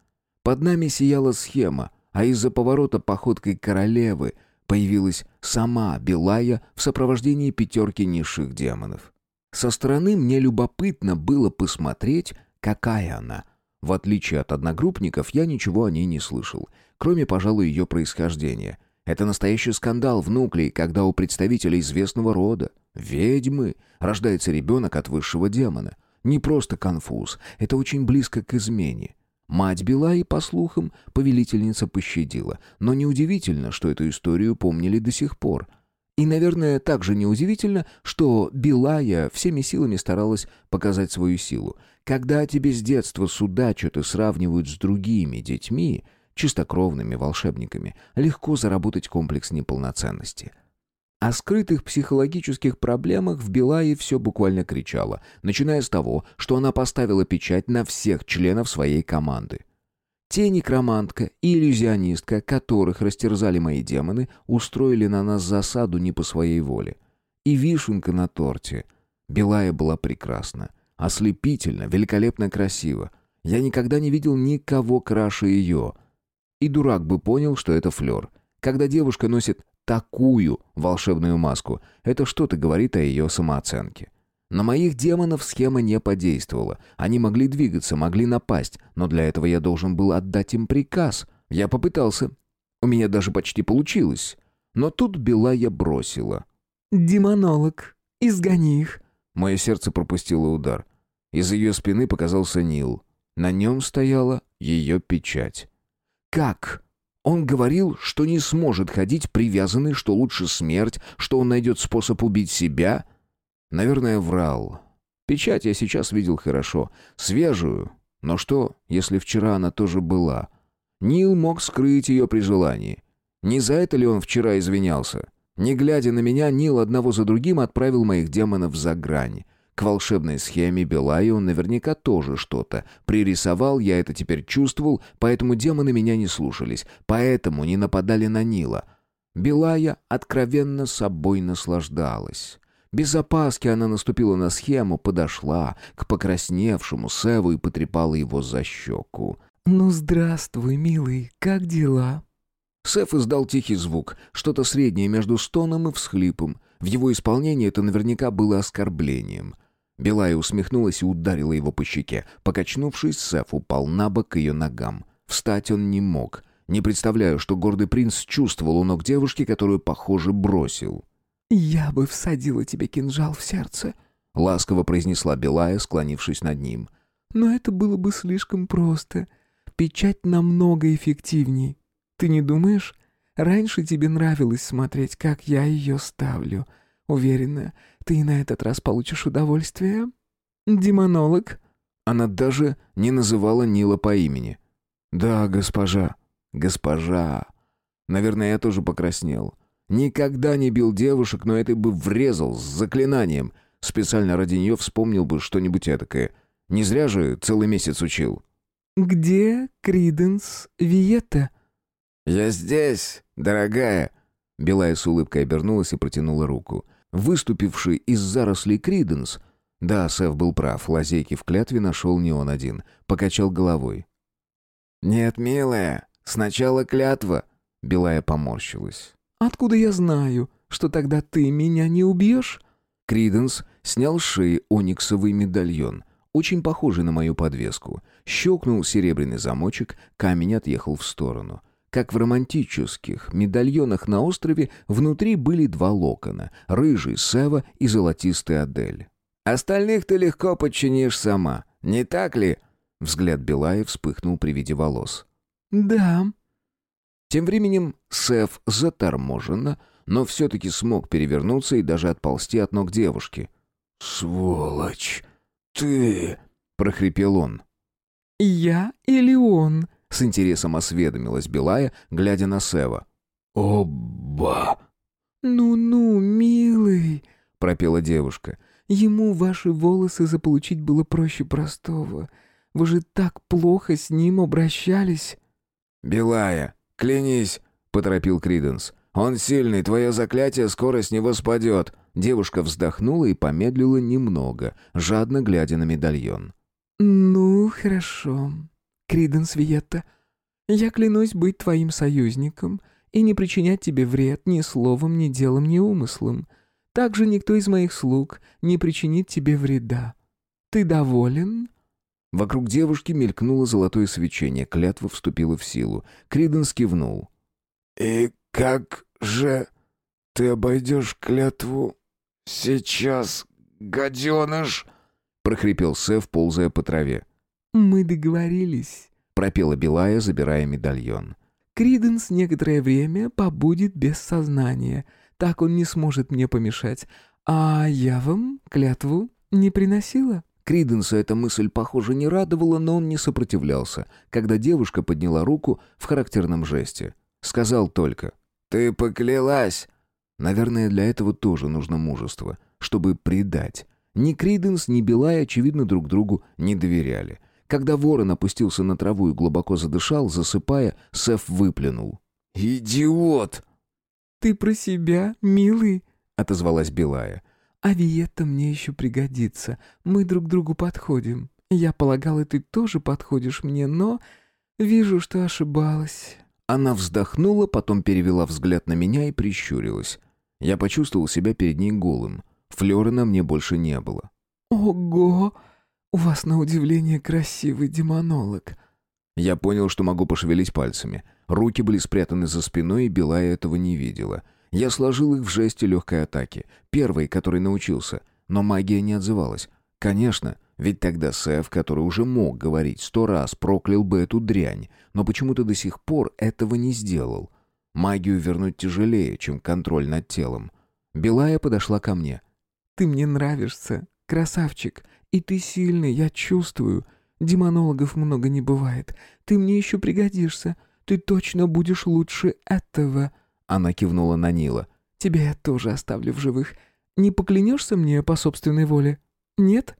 Под нами сияла схема, а из-за поворота походкой королевы появилась сама Белая в сопровождении пятерки низших демонов. Со стороны мне любопытно было посмотреть, какая она — в отличие от одногруппников, я ничего о ней не слышал, кроме, пожалуй, ее происхождения. Это настоящий скандал в нуклее, когда у представителя известного рода, ведьмы, рождается ребенок от высшего демона. Не просто конфуз, это очень близко к измене. Мать бела и, по слухам, повелительница пощадила. Но неудивительно, что эту историю помнили до сих пор — и, наверное, также неудивительно, что Белая всеми силами старалась показать свою силу. Когда тебе с детства судачат и сравнивают с другими детьми, чистокровными волшебниками, легко заработать комплекс неполноценности. О скрытых психологических проблемах в Белае все буквально кричало, начиная с того, что она поставила печать на всех членов своей команды – те некромантка и иллюзионистка, которых растерзали мои демоны, устроили на нас засаду не по своей воле. И вишенка на торте. Белая была прекрасна. Ослепительно, великолепно красиво. Я никогда не видел никого краше ее. И дурак бы понял, что это флер. Когда девушка носит такую волшебную маску, это что-то говорит о ее самооценке. На моих демонов схема не подействовала. Они могли двигаться, могли напасть, но для этого я должен был отдать им приказ. Я попытался. У меня даже почти получилось. Но тут Белая бросила. «Демонолог, изгони их». Мое сердце пропустило удар. Из ее спины показался Нил. На нем стояла ее печать. «Как?» Он говорил, что не сможет ходить привязанный, что лучше смерть, что он найдет способ убить себя — Наверное, врал. Печать я сейчас видел хорошо. Свежую. Но что, если вчера она тоже была? Нил мог скрыть ее при желании. Не за это ли он вчера извинялся? Не глядя на меня, Нил одного за другим отправил моих демонов за грань. К волшебной схеме Белаи он наверняка тоже что-то. Пририсовал, я это теперь чувствовал, поэтому демоны меня не слушались, поэтому не нападали на Нила. Белая откровенно собой наслаждалась. Без опаски она наступила на схему, подошла к покрасневшему Севу и потрепала его за щеку. «Ну, здравствуй, милый, как дела?» Сев издал тихий звук, что-то среднее между стоном и всхлипом. В его исполнении это наверняка было оскорблением. Белая усмехнулась и ударила его по щеке. Покачнувшись, Сеф упал на бок к ее ногам. Встать он не мог. Не представляю, что гордый принц чувствовал у ног девушки, которую, похоже, бросил. «Я бы всадила тебе кинжал в сердце», — ласково произнесла Белая, склонившись над ним. «Но это было бы слишком просто. Печать намного эффективней. Ты не думаешь? Раньше тебе нравилось смотреть, как я ее ставлю. Уверена, ты и на этот раз получишь удовольствие. Демонолог?» Она даже не называла Нила по имени. «Да, госпожа. Госпожа. Наверное, я тоже покраснел. Никогда не бил девушек, но это бы врезал с заклинанием. Специально ради нее вспомнил бы что-нибудь этакое. Не зря же целый месяц учил. «Где Криденс Виета?» «Я здесь, дорогая!» Белая с улыбкой обернулась и протянула руку. Выступивший из зарослей Криденс... Да, Сэв был прав, лазейки в клятве нашел не он один. Покачал головой. «Нет, милая, сначала клятва!» Белая поморщилась. Откуда я знаю, что тогда ты меня не убьешь?» Криденс Снял с шеи ониксовый медальон, очень похожий на мою подвеску. Щелкнул серебряный замочек, камень отъехал в сторону. Как в романтических медальонах на острове, внутри были два локона — рыжий Сева и золотистый Адель. «Остальных ты легко подчинишь сама, не так ли?» Взгляд Белая вспыхнул при виде волос. «Да». Тем временем Сев заторможенно, но все-таки смог перевернуться и даже отползти от ног девушки. «Сволочь! Ты...» — прохрипел он. «Я или он?» — с интересом осведомилась Белая, глядя на Сева. «Оба!» «Ну-ну, милый!» — пропела девушка. «Ему ваши волосы заполучить было проще простого. Вы же так плохо с ним обращались». «Белая, клянись!» — поторопил Криденс. «Он сильный, твое заклятие скоро с него спадет!» Девушка вздохнула и помедлила немного, жадно глядя на медальон. «Ну, хорошо. Криденс Виетта, я клянусь быть твоим союзником и не причинять тебе вред ни словом, ни делом, ни умыслом. Также никто из моих слуг не причинит тебе вреда. Ты доволен?» Вокруг девушки мелькнуло золотое свечение, клятва вступила в силу. Криденс кивнул. «И как же ты обойдешь клятву сейчас, гаденыш?» — прохрипел Сев, ползая по траве. «Мы договорились», — пропела Белая, забирая медальон. «Криденс некоторое время побудет без сознания. Так он не сможет мне помешать. А я вам клятву не приносила?» Криденса эта мысль, похоже, не радовала, но он не сопротивлялся, когда девушка подняла руку в характерном жесте. Сказал только «Ты поклялась!» Наверное, для этого тоже нужно мужество, чтобы предать. Ни Криденс, ни Билай, очевидно, друг другу не доверяли. Когда ворон опустился на траву и глубоко задышал, засыпая, Сеф выплюнул. «Идиот!» «Ты про себя, милый?» — отозвалась Белая. «А Виетта мне еще пригодится. Мы друг другу подходим. Я полагала, ты тоже подходишь мне, но вижу, что ошибалась». Она вздохнула, потом перевела взгляд на меня и прищурилась. Я почувствовал себя перед ней голым. Флёра на мне больше не было. «Ого! У вас, на удивление, красивый демонолог!» Я понял, что могу пошевелить пальцами. Руки были спрятаны за спиной, и Белая этого не видела. Я сложил их в жесте легкой атаки, первой, которой научился, но магия не отзывалась. Конечно, ведь тогда Сеф, который уже мог говорить сто раз, проклял бы эту дрянь, но почему-то до сих пор этого не сделал. Магию вернуть тяжелее, чем контроль над телом. Белая подошла ко мне. «Ты мне нравишься, красавчик, и ты сильный, я чувствую. Демонологов много не бывает. Ты мне еще пригодишься. Ты точно будешь лучше этого». Она кивнула на Нила. «Тебя я тоже оставлю в живых. Не поклянешься мне по собственной воле? Нет?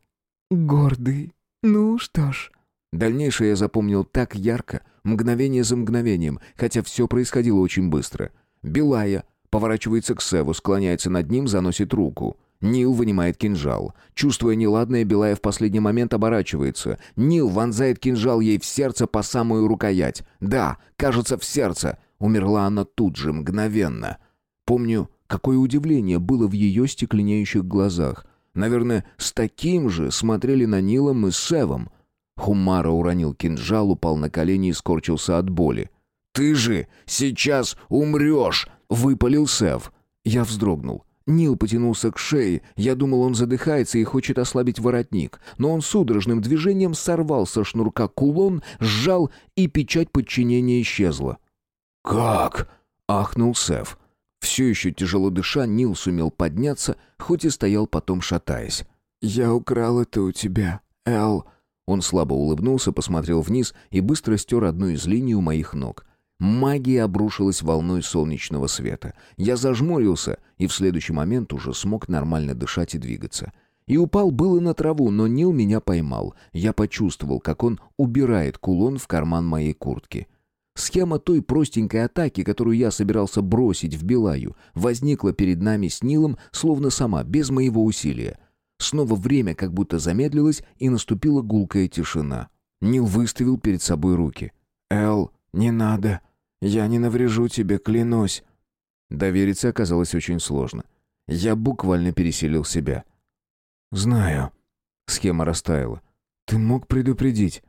Гордый. Ну что ж». Дальнейшее я запомнил так ярко, мгновение за мгновением, хотя все происходило очень быстро. Белая поворачивается к Севу, склоняется над ним, заносит руку. Нил вынимает кинжал. Чувствуя неладное, Белая в последний момент оборачивается. Нил вонзает кинжал ей в сердце по самую рукоять. Да, кажется, в сердце. Умерла она тут же, мгновенно. Помню, какое удивление было в ее стекленеющих глазах. Наверное, с таким же смотрели на Нила мы Севом. Хумара уронил кинжал, упал на колени и скорчился от боли. «Ты же сейчас умрешь!» — выпалил Сев. Я вздрогнул. Нил потянулся к шее. Я думал, он задыхается и хочет ослабить воротник. Но он судорожным движением сорвал со шнурка кулон, сжал, и печать подчинения исчезла. «Как?» — ахнул Сев. Все еще тяжело дыша, Нил сумел подняться, хоть и стоял потом шатаясь. «Я украл это у тебя, Эл». Он слабо улыбнулся, посмотрел вниз и быстро стер одну из линий у моих ног. Магия обрушилась волной солнечного света. Я зажмурился и в следующий момент уже смог нормально дышать и двигаться. И упал было на траву, но Нил меня поймал. Я почувствовал, как он убирает кулон в карман моей куртки. Схема той простенькой атаки, которую я собирался бросить в Белаю, возникла перед нами с Нилом, словно сама, без моего усилия. Снова время как будто замедлилось, и наступила гулкая тишина. Нил выставил перед собой руки. «Эл, не надо. Я не наврежу тебе, клянусь». Довериться оказалось очень сложно. Я буквально переселил себя. «Знаю». Схема растаяла. «Ты мог предупредить?»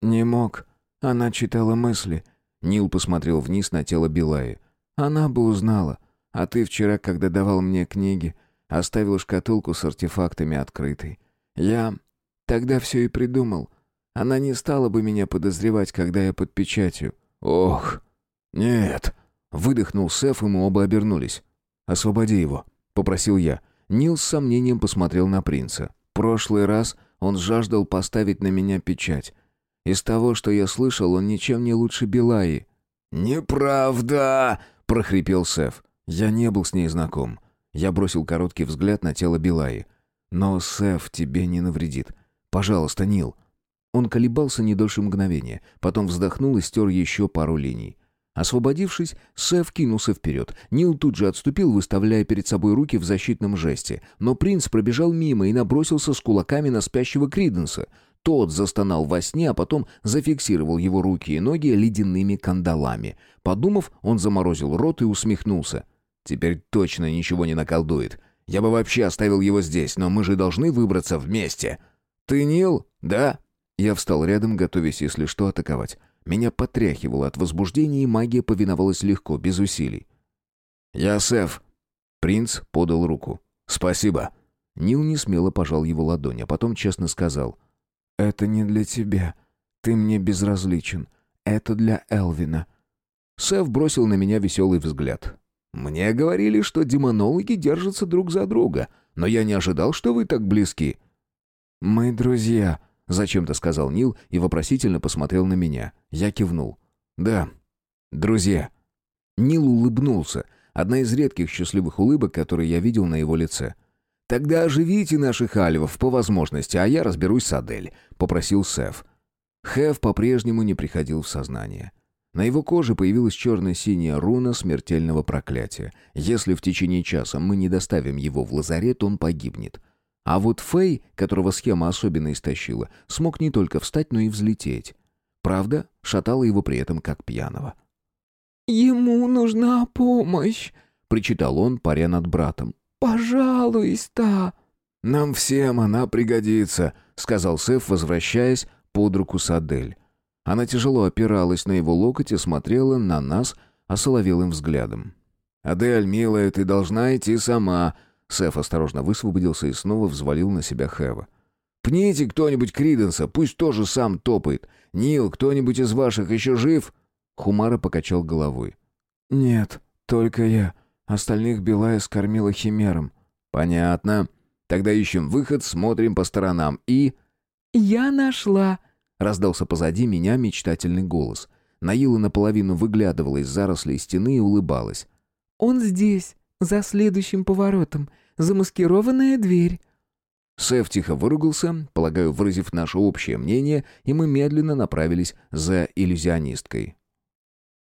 «Не мог. Она читала мысли». Нил посмотрел вниз на тело Билаи. «Она бы узнала. А ты вчера, когда давал мне книги, оставил шкатулку с артефактами открытой. Я тогда все и придумал. Она не стала бы меня подозревать, когда я под печатью». «Ох, нет!» Выдохнул Сеф, и мы оба обернулись. «Освободи его», — попросил я. Нил с сомнением посмотрел на принца. «Прошлый раз он жаждал поставить на меня печать. Из того, что я слышал, он ничем не лучше Билаи». «Неправда!» — прохрипел Сеф. Я не был с ней знаком. Я бросил короткий взгляд на тело Билаи. «Но Сеф тебе не навредит. Пожалуйста, Нил». Он колебался не дольше мгновения, потом вздохнул и стер еще пару линий. Освободившись, Сэв кинулся вперед. Нил тут же отступил, выставляя перед собой руки в защитном жесте. Но принц пробежал мимо и набросился с кулаками на спящего Криденса. Тот застонал во сне, а потом зафиксировал его руки и ноги ледяными кандалами. Подумав, он заморозил рот и усмехнулся. «Теперь точно ничего не наколдует. Я бы вообще оставил его здесь, но мы же должны выбраться вместе». «Ты Нил, да?» Я встал рядом, готовясь, если что, атаковать. Меня потряхивало от возбуждения, и магия повиновалась легко, без усилий. «Я Сеф». Принц подал руку. «Спасибо». Нил не смело пожал его ладонь, а потом честно сказал. «Это не для тебя. Ты мне безразличен. Это для Элвина». Сеф бросил на меня веселый взгляд. «Мне говорили, что демонологи держатся друг за друга, но я не ожидал, что вы так близки». «Мы друзья», — зачем-то сказал Нил и вопросительно посмотрел на меня. Я кивнул. «Да, друзья». Нил улыбнулся. Одна из редких счастливых улыбок, которые я видел на его лице. «Тогда оживите наших альвов по возможности, а я разберусь с Адель», — попросил Сеф. Хев по-прежнему не приходил в сознание. На его коже появилась черно-синяя руна смертельного проклятия. Если в течение часа мы не доставим его в лазарет, он погибнет. А вот Фэй, которого схема особенно истощила, смог не только встать, но и взлететь. Правда, шатала его при этом как пьяного. «Ему нужна помощь», — причитал он, паря над братом. «Пожалуйста». «Нам всем она пригодится», — сказал Сэф, возвращаясь под руку с Адель. Она тяжело опиралась на его локоть и смотрела на нас осоловелым взглядом. «Адель, милая, ты должна идти сама», Сэф осторожно высвободился и снова взвалил на себя Хэва. «Пните кто-нибудь Криденса, пусть тоже сам топает. Нил, кто-нибудь из ваших еще жив?» Хумара покачал головой. «Нет, только я. Остальных Белая скормила химером». «Понятно. Тогда ищем выход, смотрим по сторонам и...» «Я нашла!» — раздался позади меня мечтательный голос. Наила наполовину выглядывала из зарослей стены и улыбалась. «Он здесь, за следующим поворотом. Замаскированная дверь». Сэв тихо выругался, полагаю, выразив наше общее мнение, и мы медленно направились за иллюзионисткой.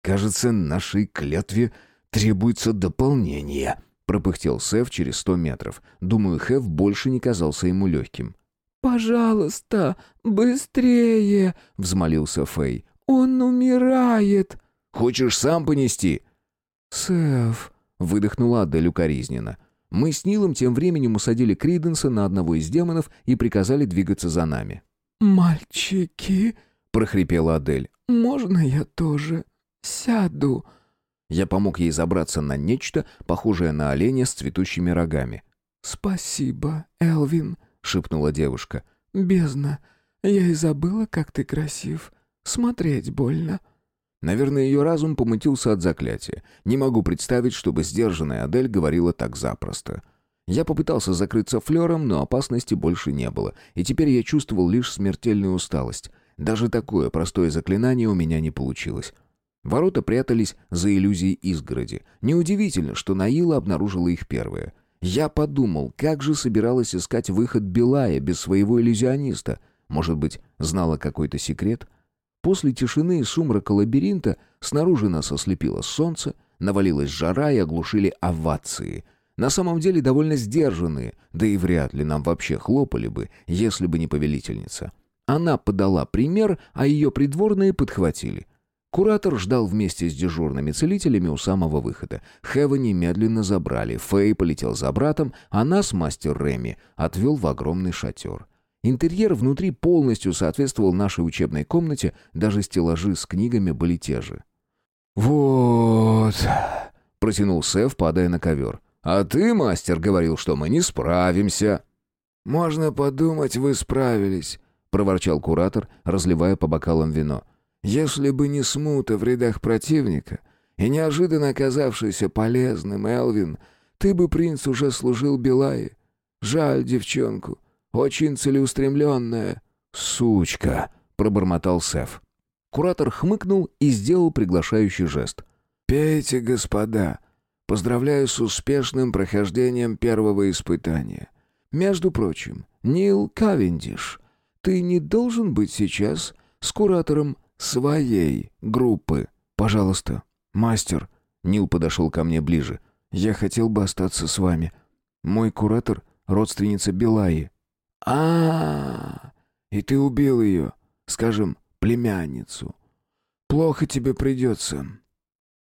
«Кажется, нашей клятве требуется дополнение», — пропыхтел Сэв через сто метров. Думаю, Хэв больше не казался ему легким. «Пожалуйста, быстрее!» — взмолился Фэй. «Он умирает!» «Хочешь сам понести?» «Сэв...» — выдохнула Адель укоризненно. Мы с Нилом тем временем усадили Криденса на одного из демонов и приказали двигаться за нами. «Мальчики», — прохрипела Адель, — «можно я тоже сяду?» Я помог ей забраться на нечто, похожее на оленя с цветущими рогами. «Спасибо, Элвин», — шепнула девушка. «Бездна, я и забыла, как ты красив. Смотреть больно». Наверное, ее разум помутился от заклятия. Не могу представить, чтобы сдержанная Адель говорила так запросто. Я попытался закрыться флером, но опасности больше не было, и теперь я чувствовал лишь смертельную усталость. Даже такое простое заклинание у меня не получилось. Ворота прятались за иллюзией изгороди. Неудивительно, что Наила обнаружила их первые. Я подумал, как же собиралась искать выход Белая без своего иллюзиониста. Может быть, знала какой-то секрет? — После тишины и сумрака лабиринта снаружи нас ослепило солнце, навалилась жара и оглушили овации. На самом деле довольно сдержанные, да и вряд ли нам вообще хлопали бы, если бы не повелительница. Она подала пример, а ее придворные подхватили. Куратор ждал вместе с дежурными целителями у самого выхода. Хэва немедленно забрали, Фэй полетел за братом, а нас мастер Реми отвел в огромный шатер. Интерьер внутри полностью соответствовал нашей учебной комнате, даже стеллажи с книгами были те же. «Вот...» — протянул Сэв, падая на ковер. «А ты, мастер, говорил, что мы не справимся». «Можно подумать, вы справились», — проворчал куратор, разливая по бокалам вино. «Если бы не смута в рядах противника и неожиданно оказавшийся полезным Элвин, ты бы, принц, уже служил Белае. Жаль девчонку, очень целеустремленная». «Сучка», — пробормотал Сэв. Куратор хмыкнул и сделал приглашающий жест. «Пейте, господа. Поздравляю с успешным прохождением первого испытания. Между прочим, Нил Кавендиш, ты не должен быть сейчас с куратором своей группы. Пожалуйста, мастер». Нил подошел ко мне ближе. «Я хотел бы остаться с вами. Мой куратор — родственница Белаи». А, -а, а И ты убил ее, скажем, племянницу. Плохо тебе придется».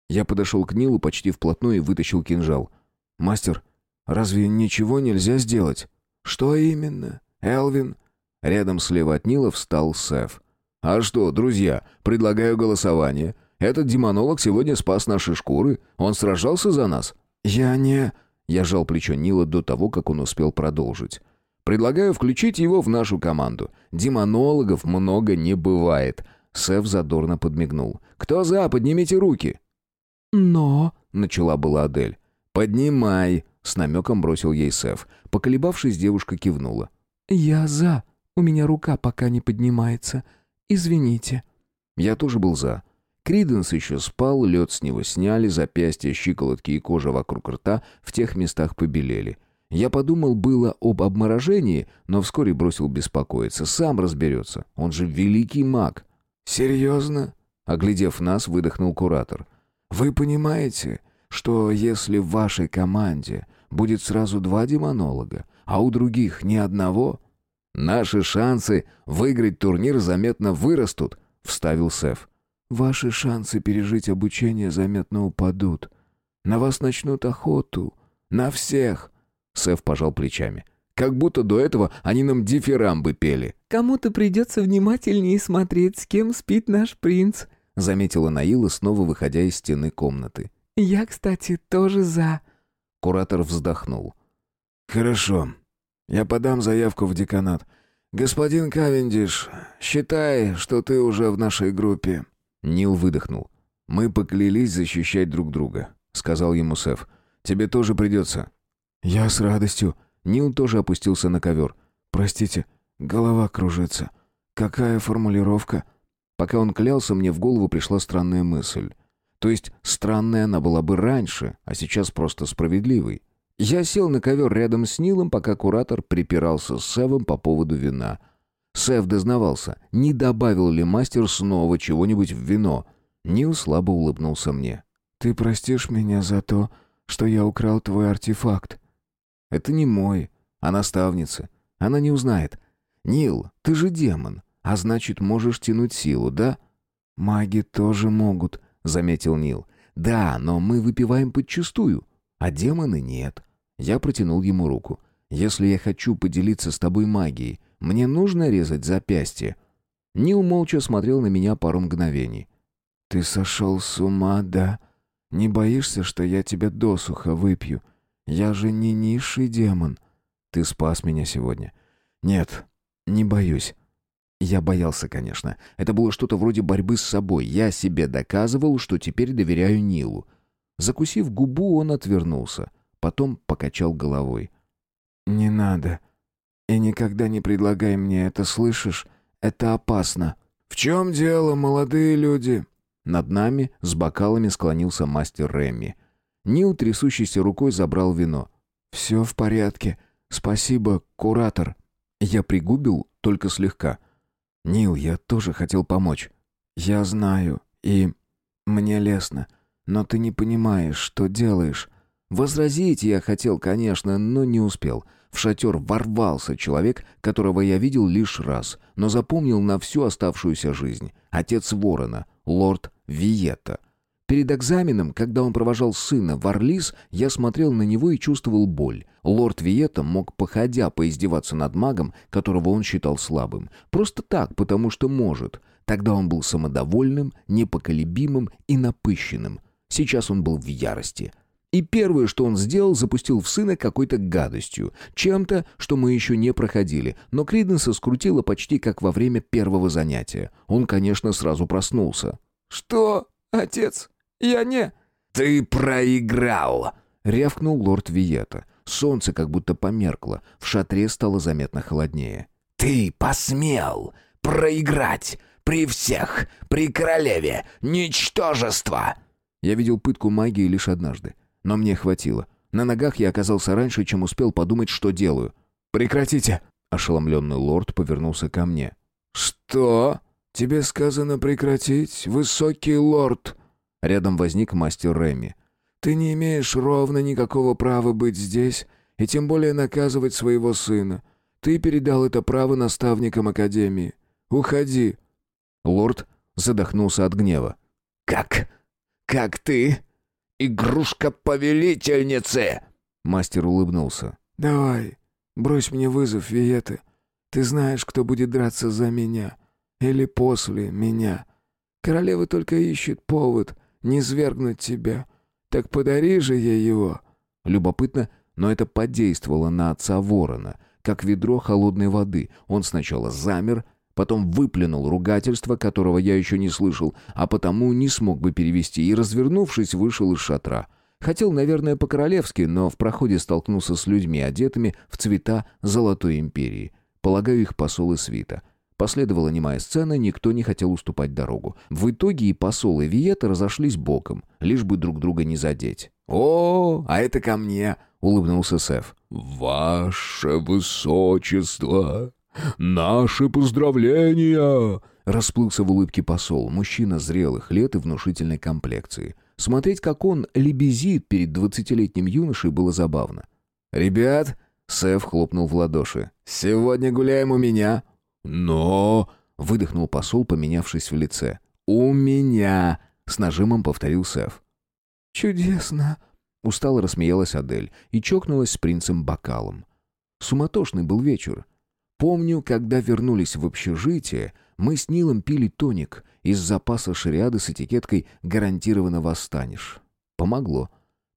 Я подошел к Нилу почти вплотную и вытащил кинжал. «Мастер, Разве ничего нельзя сделать?» «Что именно, Элвин?» Рядом слева от Нила встал Сеф. «А что, друзья, предлагаю голосование. Этот демонолог сегодня спас наши шкуры. Он сражался за нас?» «Я не...» Я жал плечо Нила до того, как он успел продолжить. «Предлагаю включить его в нашу команду. Демонологов много не бывает». Сеф задорно подмигнул. «Кто за? Поднимите руки!» «Но...» — начала была Адель. «Поднимай!» С намеком бросил ей Сеф. Поколебавшись, девушка кивнула. «Я за. У меня рука пока не поднимается. Извините». Я тоже был за. Криденс еще спал, лед с него сняли, запястья, щиколотки и кожа вокруг рта в тех местах побелели. Я подумал было об обморожении, но вскоре бросил беспокоиться. Сам разберется. Он же великий маг. «Серьезно?» Оглядев нас, выдохнул куратор. «Вы понимаете, что если в вашей команде будет сразу два демонолога, а у других ни одного, наши шансы выиграть турнир заметно вырастут, вставил Сеф. Ваши шансы пережить обучение заметно упадут. На вас начнут охоту. На всех. Сеф пожал плечами. Как будто до этого они нам дифирамбы пели. «Кому-то придется внимательнее смотреть, с кем спит наш принц», заметила Наила, снова выходя из стены комнаты. «Я, кстати, тоже за...» Куратор вздохнул. «Хорошо. Я подам заявку в деканат. Господин Кавендиш, считай, что ты уже в нашей группе». Нил выдохнул. «Мы поклялись защищать друг друга», — сказал ему Сеф. «Тебе тоже придется». «Я с радостью». Нил тоже опустился на ковер. «Простите, голова кружится. Какая формулировка?» Пока он клялся, мне в голову пришла странная мысль. То есть странная она была бы раньше, а сейчас просто справедливой. Я сел на ковер рядом с Нилом, пока куратор припирался с Севом по поводу вина. Сев дознавался, не добавил ли мастер снова чего-нибудь в вино. Нил слабо улыбнулся мне. «Ты простишь меня за то, что я украл твой артефакт?» «Это не мой, а наставница. Она не узнает. Нил, ты же демон, а значит, можешь тянуть силу, да?» «Маги тоже могут», заметил Нил. «Да, но мы выпиваем подчистую, а демоны нет». Я протянул ему руку. «Если я хочу поделиться с тобой магией, мне нужно резать запястье». Нил молча смотрел на меня пару мгновений. «Ты сошел с ума, да? Не боишься, что я тебя досуха выпью? Я же не низший демон». «Ты спас меня сегодня». «Нет, не боюсь». Я боялся, конечно. Это было что-то вроде борьбы с собой. Я себе доказывал, что теперь доверяю Нилу. Закусив губу, он отвернулся. Потом покачал головой. «Не надо. И никогда не предлагай мне это, слышишь? Это опасно». «В чем дело, молодые люди?» Над нами с бокалами склонился мастер Рэмми. Нил, трясущейся рукой, забрал вино. «Все в порядке. Спасибо, куратор». Я пригубил только слегка. «Нил, я тоже хотел помочь». «Я знаю, и мне лестно, но ты не понимаешь, что делаешь». Возразить я хотел, конечно, но не успел. В шатер ворвался человек, которого я видел лишь раз, но запомнил на всю оставшуюся жизнь. Отец Ворона, лорд Виета. Перед экзаменом, когда он провожал сына в Орлис, я смотрел на него и чувствовал боль. Лорд Виета мог, походя, поиздеваться над магом, которого он считал слабым. Просто так, потому что может. Тогда он был самодовольным, непоколебимым и напыщенным. Сейчас он был в ярости. И первое, что он сделал, запустил в сына какой-то гадостью. Чем-то, что мы еще не проходили. Но Криденса скрутило почти как во время первого занятия. Он, конечно, сразу проснулся. «Что, отец?» «Я не...» «Ты проиграл!» — рявкнул лорд Виета. Солнце как будто померкло, в шатре стало заметно холоднее. «Ты посмел проиграть при всех, при королеве, ничтожество!» Я видел пытку магии лишь однажды, но мне хватило. На ногах я оказался раньше, чем успел подумать, что делаю. «Прекратите!» — ошеломленный лорд повернулся ко мне. «Что? Тебе сказано прекратить, высокий лорд!» Рядом возник мастер Реми. «Ты не имеешь ровно никакого права быть здесь, и тем более наказывать своего сына. Ты передал это право наставникам Академии. Уходи!» Лорд задохнулся от гнева. «Как? Как ты? Игрушка повелительницы!» Мастер улыбнулся. «Давай, брось мне вызов, Виета. Ты знаешь, кто будет драться за меня. Или после меня. Королева только ищет повод, не свергнуть тебя. Так подари же ей его». Любопытно, но это подействовало на отца ворона, как ведро холодной воды. Он сначала замер, потом выплюнул ругательство, которого я еще не слышал, а потому не смог бы перевести, и, развернувшись, вышел из шатра. Хотел, наверное, по-королевски, но в проходе столкнулся с людьми, одетыми в цвета Золотой Империи. Полагаю, их посол и свита. Последовала немая сцена, никто не хотел уступать дорогу. В итоге и посол, и Виета разошлись боком, лишь бы друг друга не задеть. «О, а это ко мне!» — улыбнулся Сеф. «Ваше высочество! Наши поздравления!» Расплылся в улыбке посол, мужчина зрелых лет и внушительной комплекции. Смотреть, как он лебезит перед двадцатилетним юношей, было забавно. «Ребят!» — Сеф хлопнул в ладоши. «Сегодня гуляем у меня!» «Но...» — выдохнул посол, поменявшись в лице. «У меня!» — с нажимом повторил Сеф. «Чудесно!» — устало рассмеялась Адель и чокнулась с принцем бокалом. Суматошный был вечер. Помню, когда вернулись в общежитие, мы с Нилом пили тоник из запаса шариады с этикеткой «Гарантированно восстанешь». Помогло.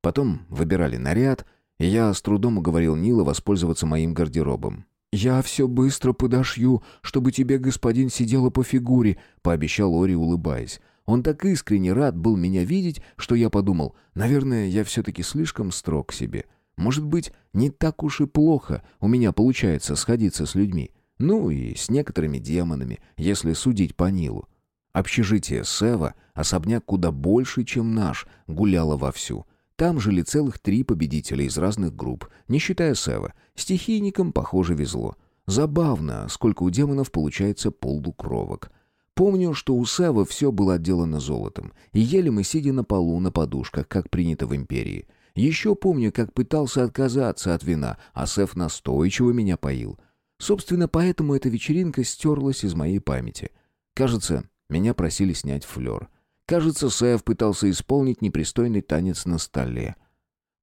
Потом выбирали наряд, и я с трудом уговорил Нила воспользоваться моим гардеробом. «Я все быстро подошью, чтобы тебе, господин, сидела по фигуре», — пообещал Ори, улыбаясь. Он так искренне рад был меня видеть, что я подумал, наверное, я все-таки слишком строг к себе. Может быть, не так уж и плохо у меня получается сходиться с людьми. Ну и с некоторыми демонами, если судить по Нилу. Общежитие Сева, особняк куда больше, чем наш, гуляло вовсю. Там жили целых три победителя из разных групп, не считая Сева. Стихийникам, похоже, везло. Забавно, сколько у демонов получается полукровок. Помню, что у Сева все было отделано золотом, и ели мы сидя на полу на подушках, как принято в Империи. Еще помню, как пытался отказаться от вина, а Сев настойчиво меня поил. Собственно, поэтому эта вечеринка стерлась из моей памяти. Кажется, меня просили снять флер. Кажется, Саев пытался исполнить непристойный танец на столе.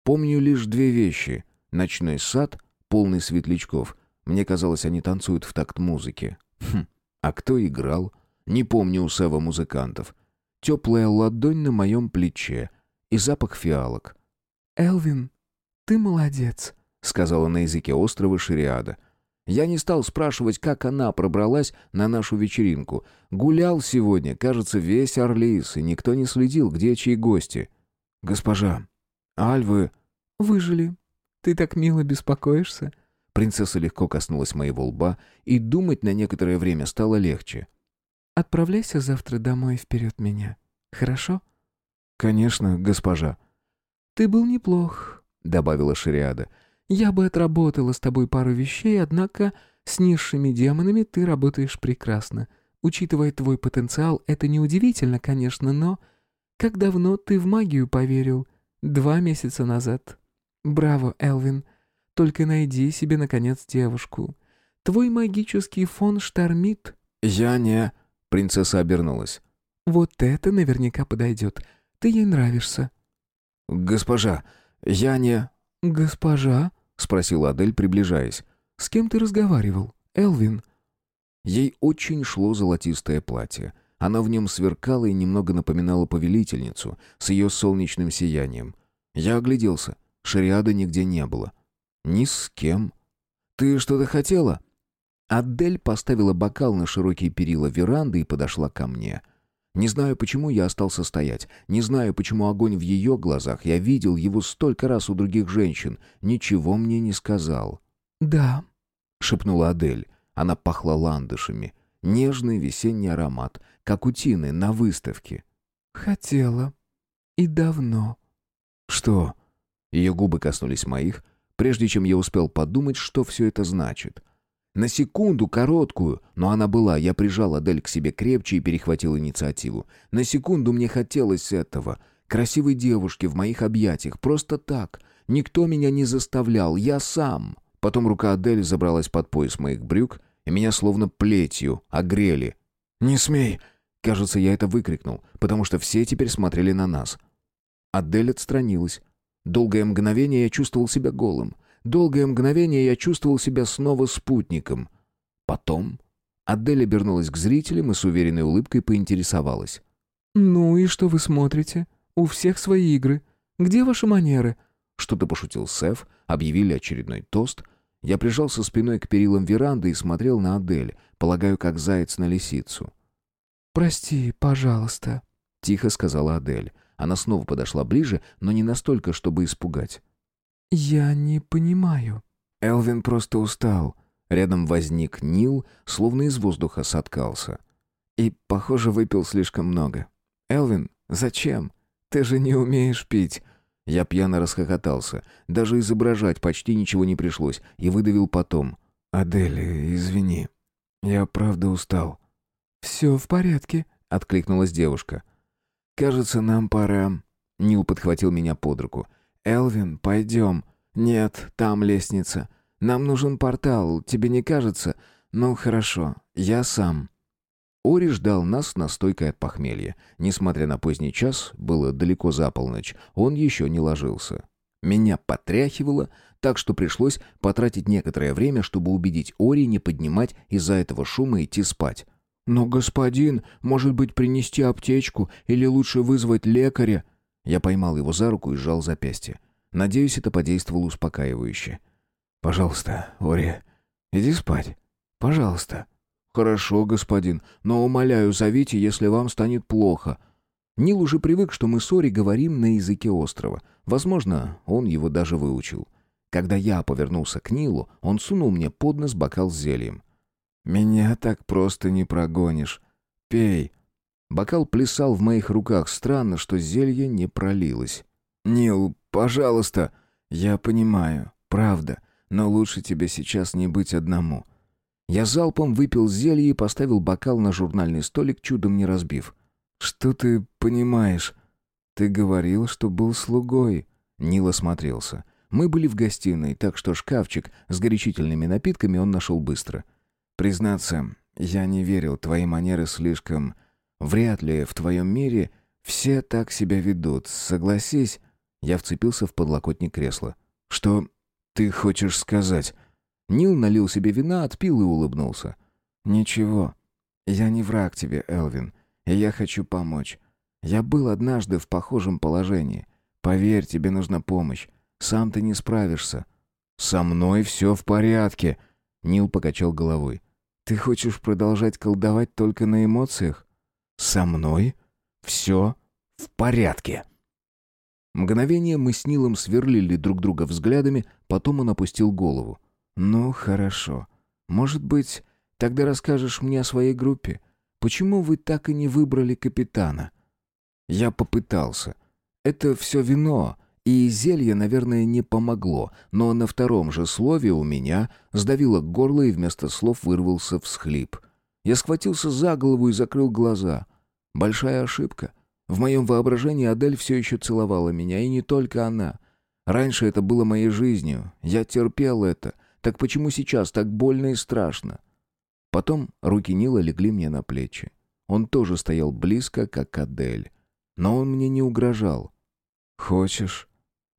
Помню лишь две вещи. Ночной сад, полный светлячков. Мне казалось, они танцуют в такт музыки. Хм, а кто играл? Не помню у Сева музыкантов. Теплая ладонь на моем плече и запах фиалок. «Элвин, ты молодец», — сказала на языке острова Шириада. Я не стал спрашивать, как она пробралась на нашу вечеринку. Гулял сегодня, кажется, весь Орлис, и никто не следил, где чьи гости. «Госпожа, Альвы...» «Выжили. Ты так мило беспокоишься». Принцесса легко коснулась моего лба, и думать на некоторое время стало легче. «Отправляйся завтра домой вперед меня. Хорошо?» «Конечно, госпожа». «Ты был неплох», — добавила Шариада. Я бы отработала с тобой пару вещей, однако с низшими демонами ты работаешь прекрасно. Учитывая твой потенциал, это неудивительно, конечно, но... Как давно ты в магию поверил? Два месяца назад. Браво, Элвин. Только найди себе, наконец, девушку. Твой магический фон штормит. Я не... Принцесса обернулась. Вот это наверняка подойдет. Ты ей нравишься». «Госпожа, я не...» «Госпожа?» — спросила Адель, приближаясь. «С кем ты разговаривал? Элвин?» Ей очень шло золотистое платье. Она в нем сверкала и немного напоминала повелительницу с ее солнечным сиянием. Я огляделся. Шариада нигде не было. Ни с кем. «Ты что-то хотела?» Адель поставила бокал на широкие перила веранды и подошла ко мне. Не знаю, почему я остался стоять. Не знаю, почему огонь в ее глазах. Я видел его столько раз у других женщин. Ничего мне не сказал. «Да», — шепнула Адель. Она пахла ландышами. Нежный весенний аромат, как утины на выставке. «Хотела. И давно». «Что?» Ее губы коснулись моих, прежде чем я успел подумать, что все это значит. На секунду, короткую, но она была, я прижал Адель к себе крепче и перехватил инициативу. На секунду мне хотелось этого. Красивой девушки в моих объятиях, просто так. Никто меня не заставлял, я сам. Потом рука Адель забралась под пояс моих брюк, и меня словно плетью огрели. «Не смей!» Кажется, я это выкрикнул, потому что все теперь смотрели на нас. Адель отстранилась. Долгое мгновение я чувствовал себя голым. Долгое мгновение я чувствовал себя снова спутником. Потом Адель обернулась к зрителям и с уверенной улыбкой поинтересовалась. «Ну и что вы смотрите? У всех свои игры. Где ваши манеры?» Что-то пошутил Сеф, объявили очередной тост. Я прижался спиной к перилам веранды и смотрел на Адель, полагаю, как заяц на лисицу. «Прости, пожалуйста», — тихо сказала Адель. Она снова подошла ближе, но не настолько, чтобы испугать. «Я не понимаю». Элвин просто устал. Рядом возник Нил, словно из воздуха соткался. И, похоже, выпил слишком много. «Элвин, зачем? Ты же не умеешь пить». Я пьяно расхохотался. Даже изображать почти ничего не пришлось. И выдавил потом. «Адель, извини. Я правда устал». «Все в порядке», — откликнулась девушка. «Кажется, нам пора...» Нил подхватил меня под руку. «Элвин, пойдем». «Нет, там лестница. Нам нужен портал, тебе не кажется?» «Ну, хорошо, я сам». Ори ждал нас на стойкой от похмелья. Несмотря на поздний час, было далеко за полночь, он еще не ложился. Меня потряхивало, так что пришлось потратить некоторое время, чтобы убедить Ори не поднимать из-за этого шума идти спать. «Но, господин, может быть, принести аптечку или лучше вызвать лекаря?» Я поймал его за руку и сжал запястье. Надеюсь, это подействовало успокаивающе. «Пожалуйста, Ори, иди спать. Пожалуйста». «Хорошо, господин, но, умоляю, зовите, если вам станет плохо». Нил уже привык, что мы с Ори говорим на языке острова. Возможно, он его даже выучил. Когда я повернулся к Нилу, он сунул мне под нос бокал с зельем. «Меня так просто не прогонишь. Пей». Бокал плясал в моих руках. Странно, что зелье не пролилось. «Нил, пожалуйста!» «Я понимаю, правда, но лучше тебе сейчас не быть одному». Я залпом выпил зелье и поставил бокал на журнальный столик, чудом не разбив. «Что ты понимаешь? Ты говорил, что был слугой». Нил осмотрелся. Мы были в гостиной, так что шкафчик с горячительными напитками он нашел быстро. «Признаться, я не верил, твои манеры слишком Вряд ли в твоем мире все так себя ведут. Согласись. Я вцепился в подлокотник кресла. Что ты хочешь сказать? Нил налил себе вина, отпил и улыбнулся. Ничего. Я не враг тебе, Элвин, и я хочу помочь. Я был однажды в похожем положении. Поверь, тебе нужна помощь. Сам ты не справишься. Со мной все в порядке. Нил покачал головой. Ты хочешь продолжать колдовать только на эмоциях? Со мной все в порядке. Мгновение мы с Нилом сверлили друг друга взглядами, потом он опустил голову. «Ну, хорошо. Может быть, тогда расскажешь мне о своей группе? Почему вы так и не выбрали капитана?» Я попытался. Это все вино, и зелье, наверное, не помогло, но на втором же слове у меня сдавило горло, и вместо слов вырвался всхлип. Я схватился за голову и закрыл глаза. Большая ошибка. В моем воображении Адель все еще целовала меня, и не только она. Раньше это было моей жизнью. Я терпел это. Так почему сейчас так больно и страшно? Потом руки Нила легли мне на плечи. Он тоже стоял близко, как Адель. Но он мне не угрожал. «Хочешь,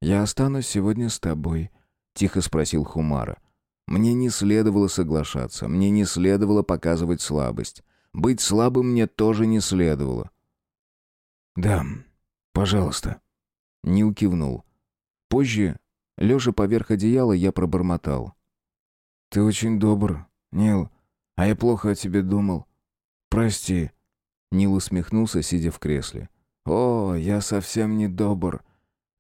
я останусь сегодня с тобой?» — тихо спросил Хумара. Мне не следовало соглашаться, мне не следовало показывать слабость. Быть слабым мне тоже не следовало. «Да, пожалуйста». Нил кивнул. Позже, лежа поверх одеяла, я пробормотал. «Ты очень добр, Нил, а я плохо о тебе думал. Прости». Нил усмехнулся, сидя в кресле. «О, я совсем не добр.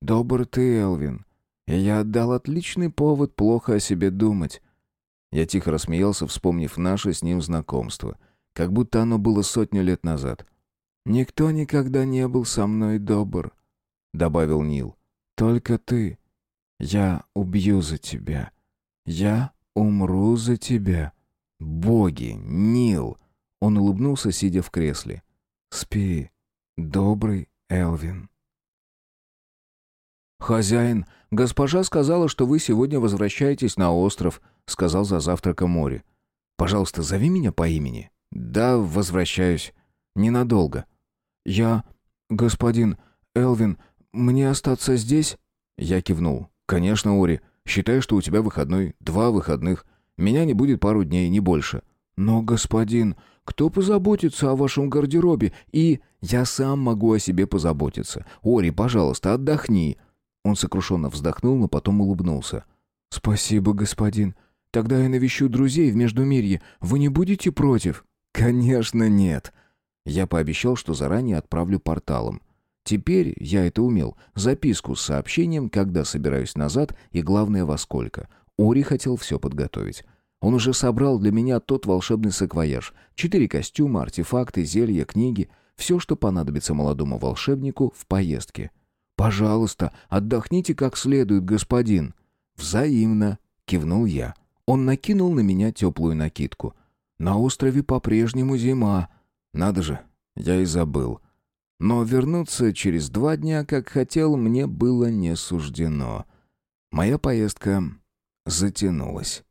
Добр ты, Элвин. И я отдал отличный повод плохо о себе думать». Я тихо рассмеялся, вспомнив наше с ним знакомство, как будто оно было сотню лет назад. «Никто никогда не был со мной добр», — добавил Нил. «Только ты. Я убью за тебя. Я умру за тебя». «Боги, Нил!» Он улыбнулся, сидя в кресле. «Спи, добрый Элвин». «Хозяин, госпожа сказала, что вы сегодня возвращаетесь на остров», — сказал за завтраком море. «Пожалуйста, зови меня по имени». «Да, возвращаюсь. Ненадолго». «Я... господин Элвин, мне остаться здесь?» Я кивнул. «Конечно, Ори. Считай, что у тебя выходной. Два выходных. Меня не будет пару дней, не больше». «Но, господин, кто позаботится о вашем гардеробе? И я сам могу о себе позаботиться. Ори, пожалуйста, отдохни». Он сокрушенно вздохнул, но потом улыбнулся. «Спасибо, господин. Тогда я навещу друзей в Междумирье. Вы не будете против?» «Конечно нет». Я пообещал, что заранее отправлю порталом. Теперь я это умел. Записку с сообщением, когда собираюсь назад и, главное, во сколько. Ори хотел все подготовить. Он уже собрал для меня тот волшебный саквояж. Четыре костюма, артефакты, зелья, книги. Все, что понадобится молодому волшебнику в поездке. «Пожалуйста, отдохните как следует, господин». «Взаимно», — кивнул я. Он накинул на меня теплую накидку. «На острове по-прежнему зима». Надо же, я и забыл. Но вернуться через два дня, как хотел, мне было не суждено. Моя поездка затянулась.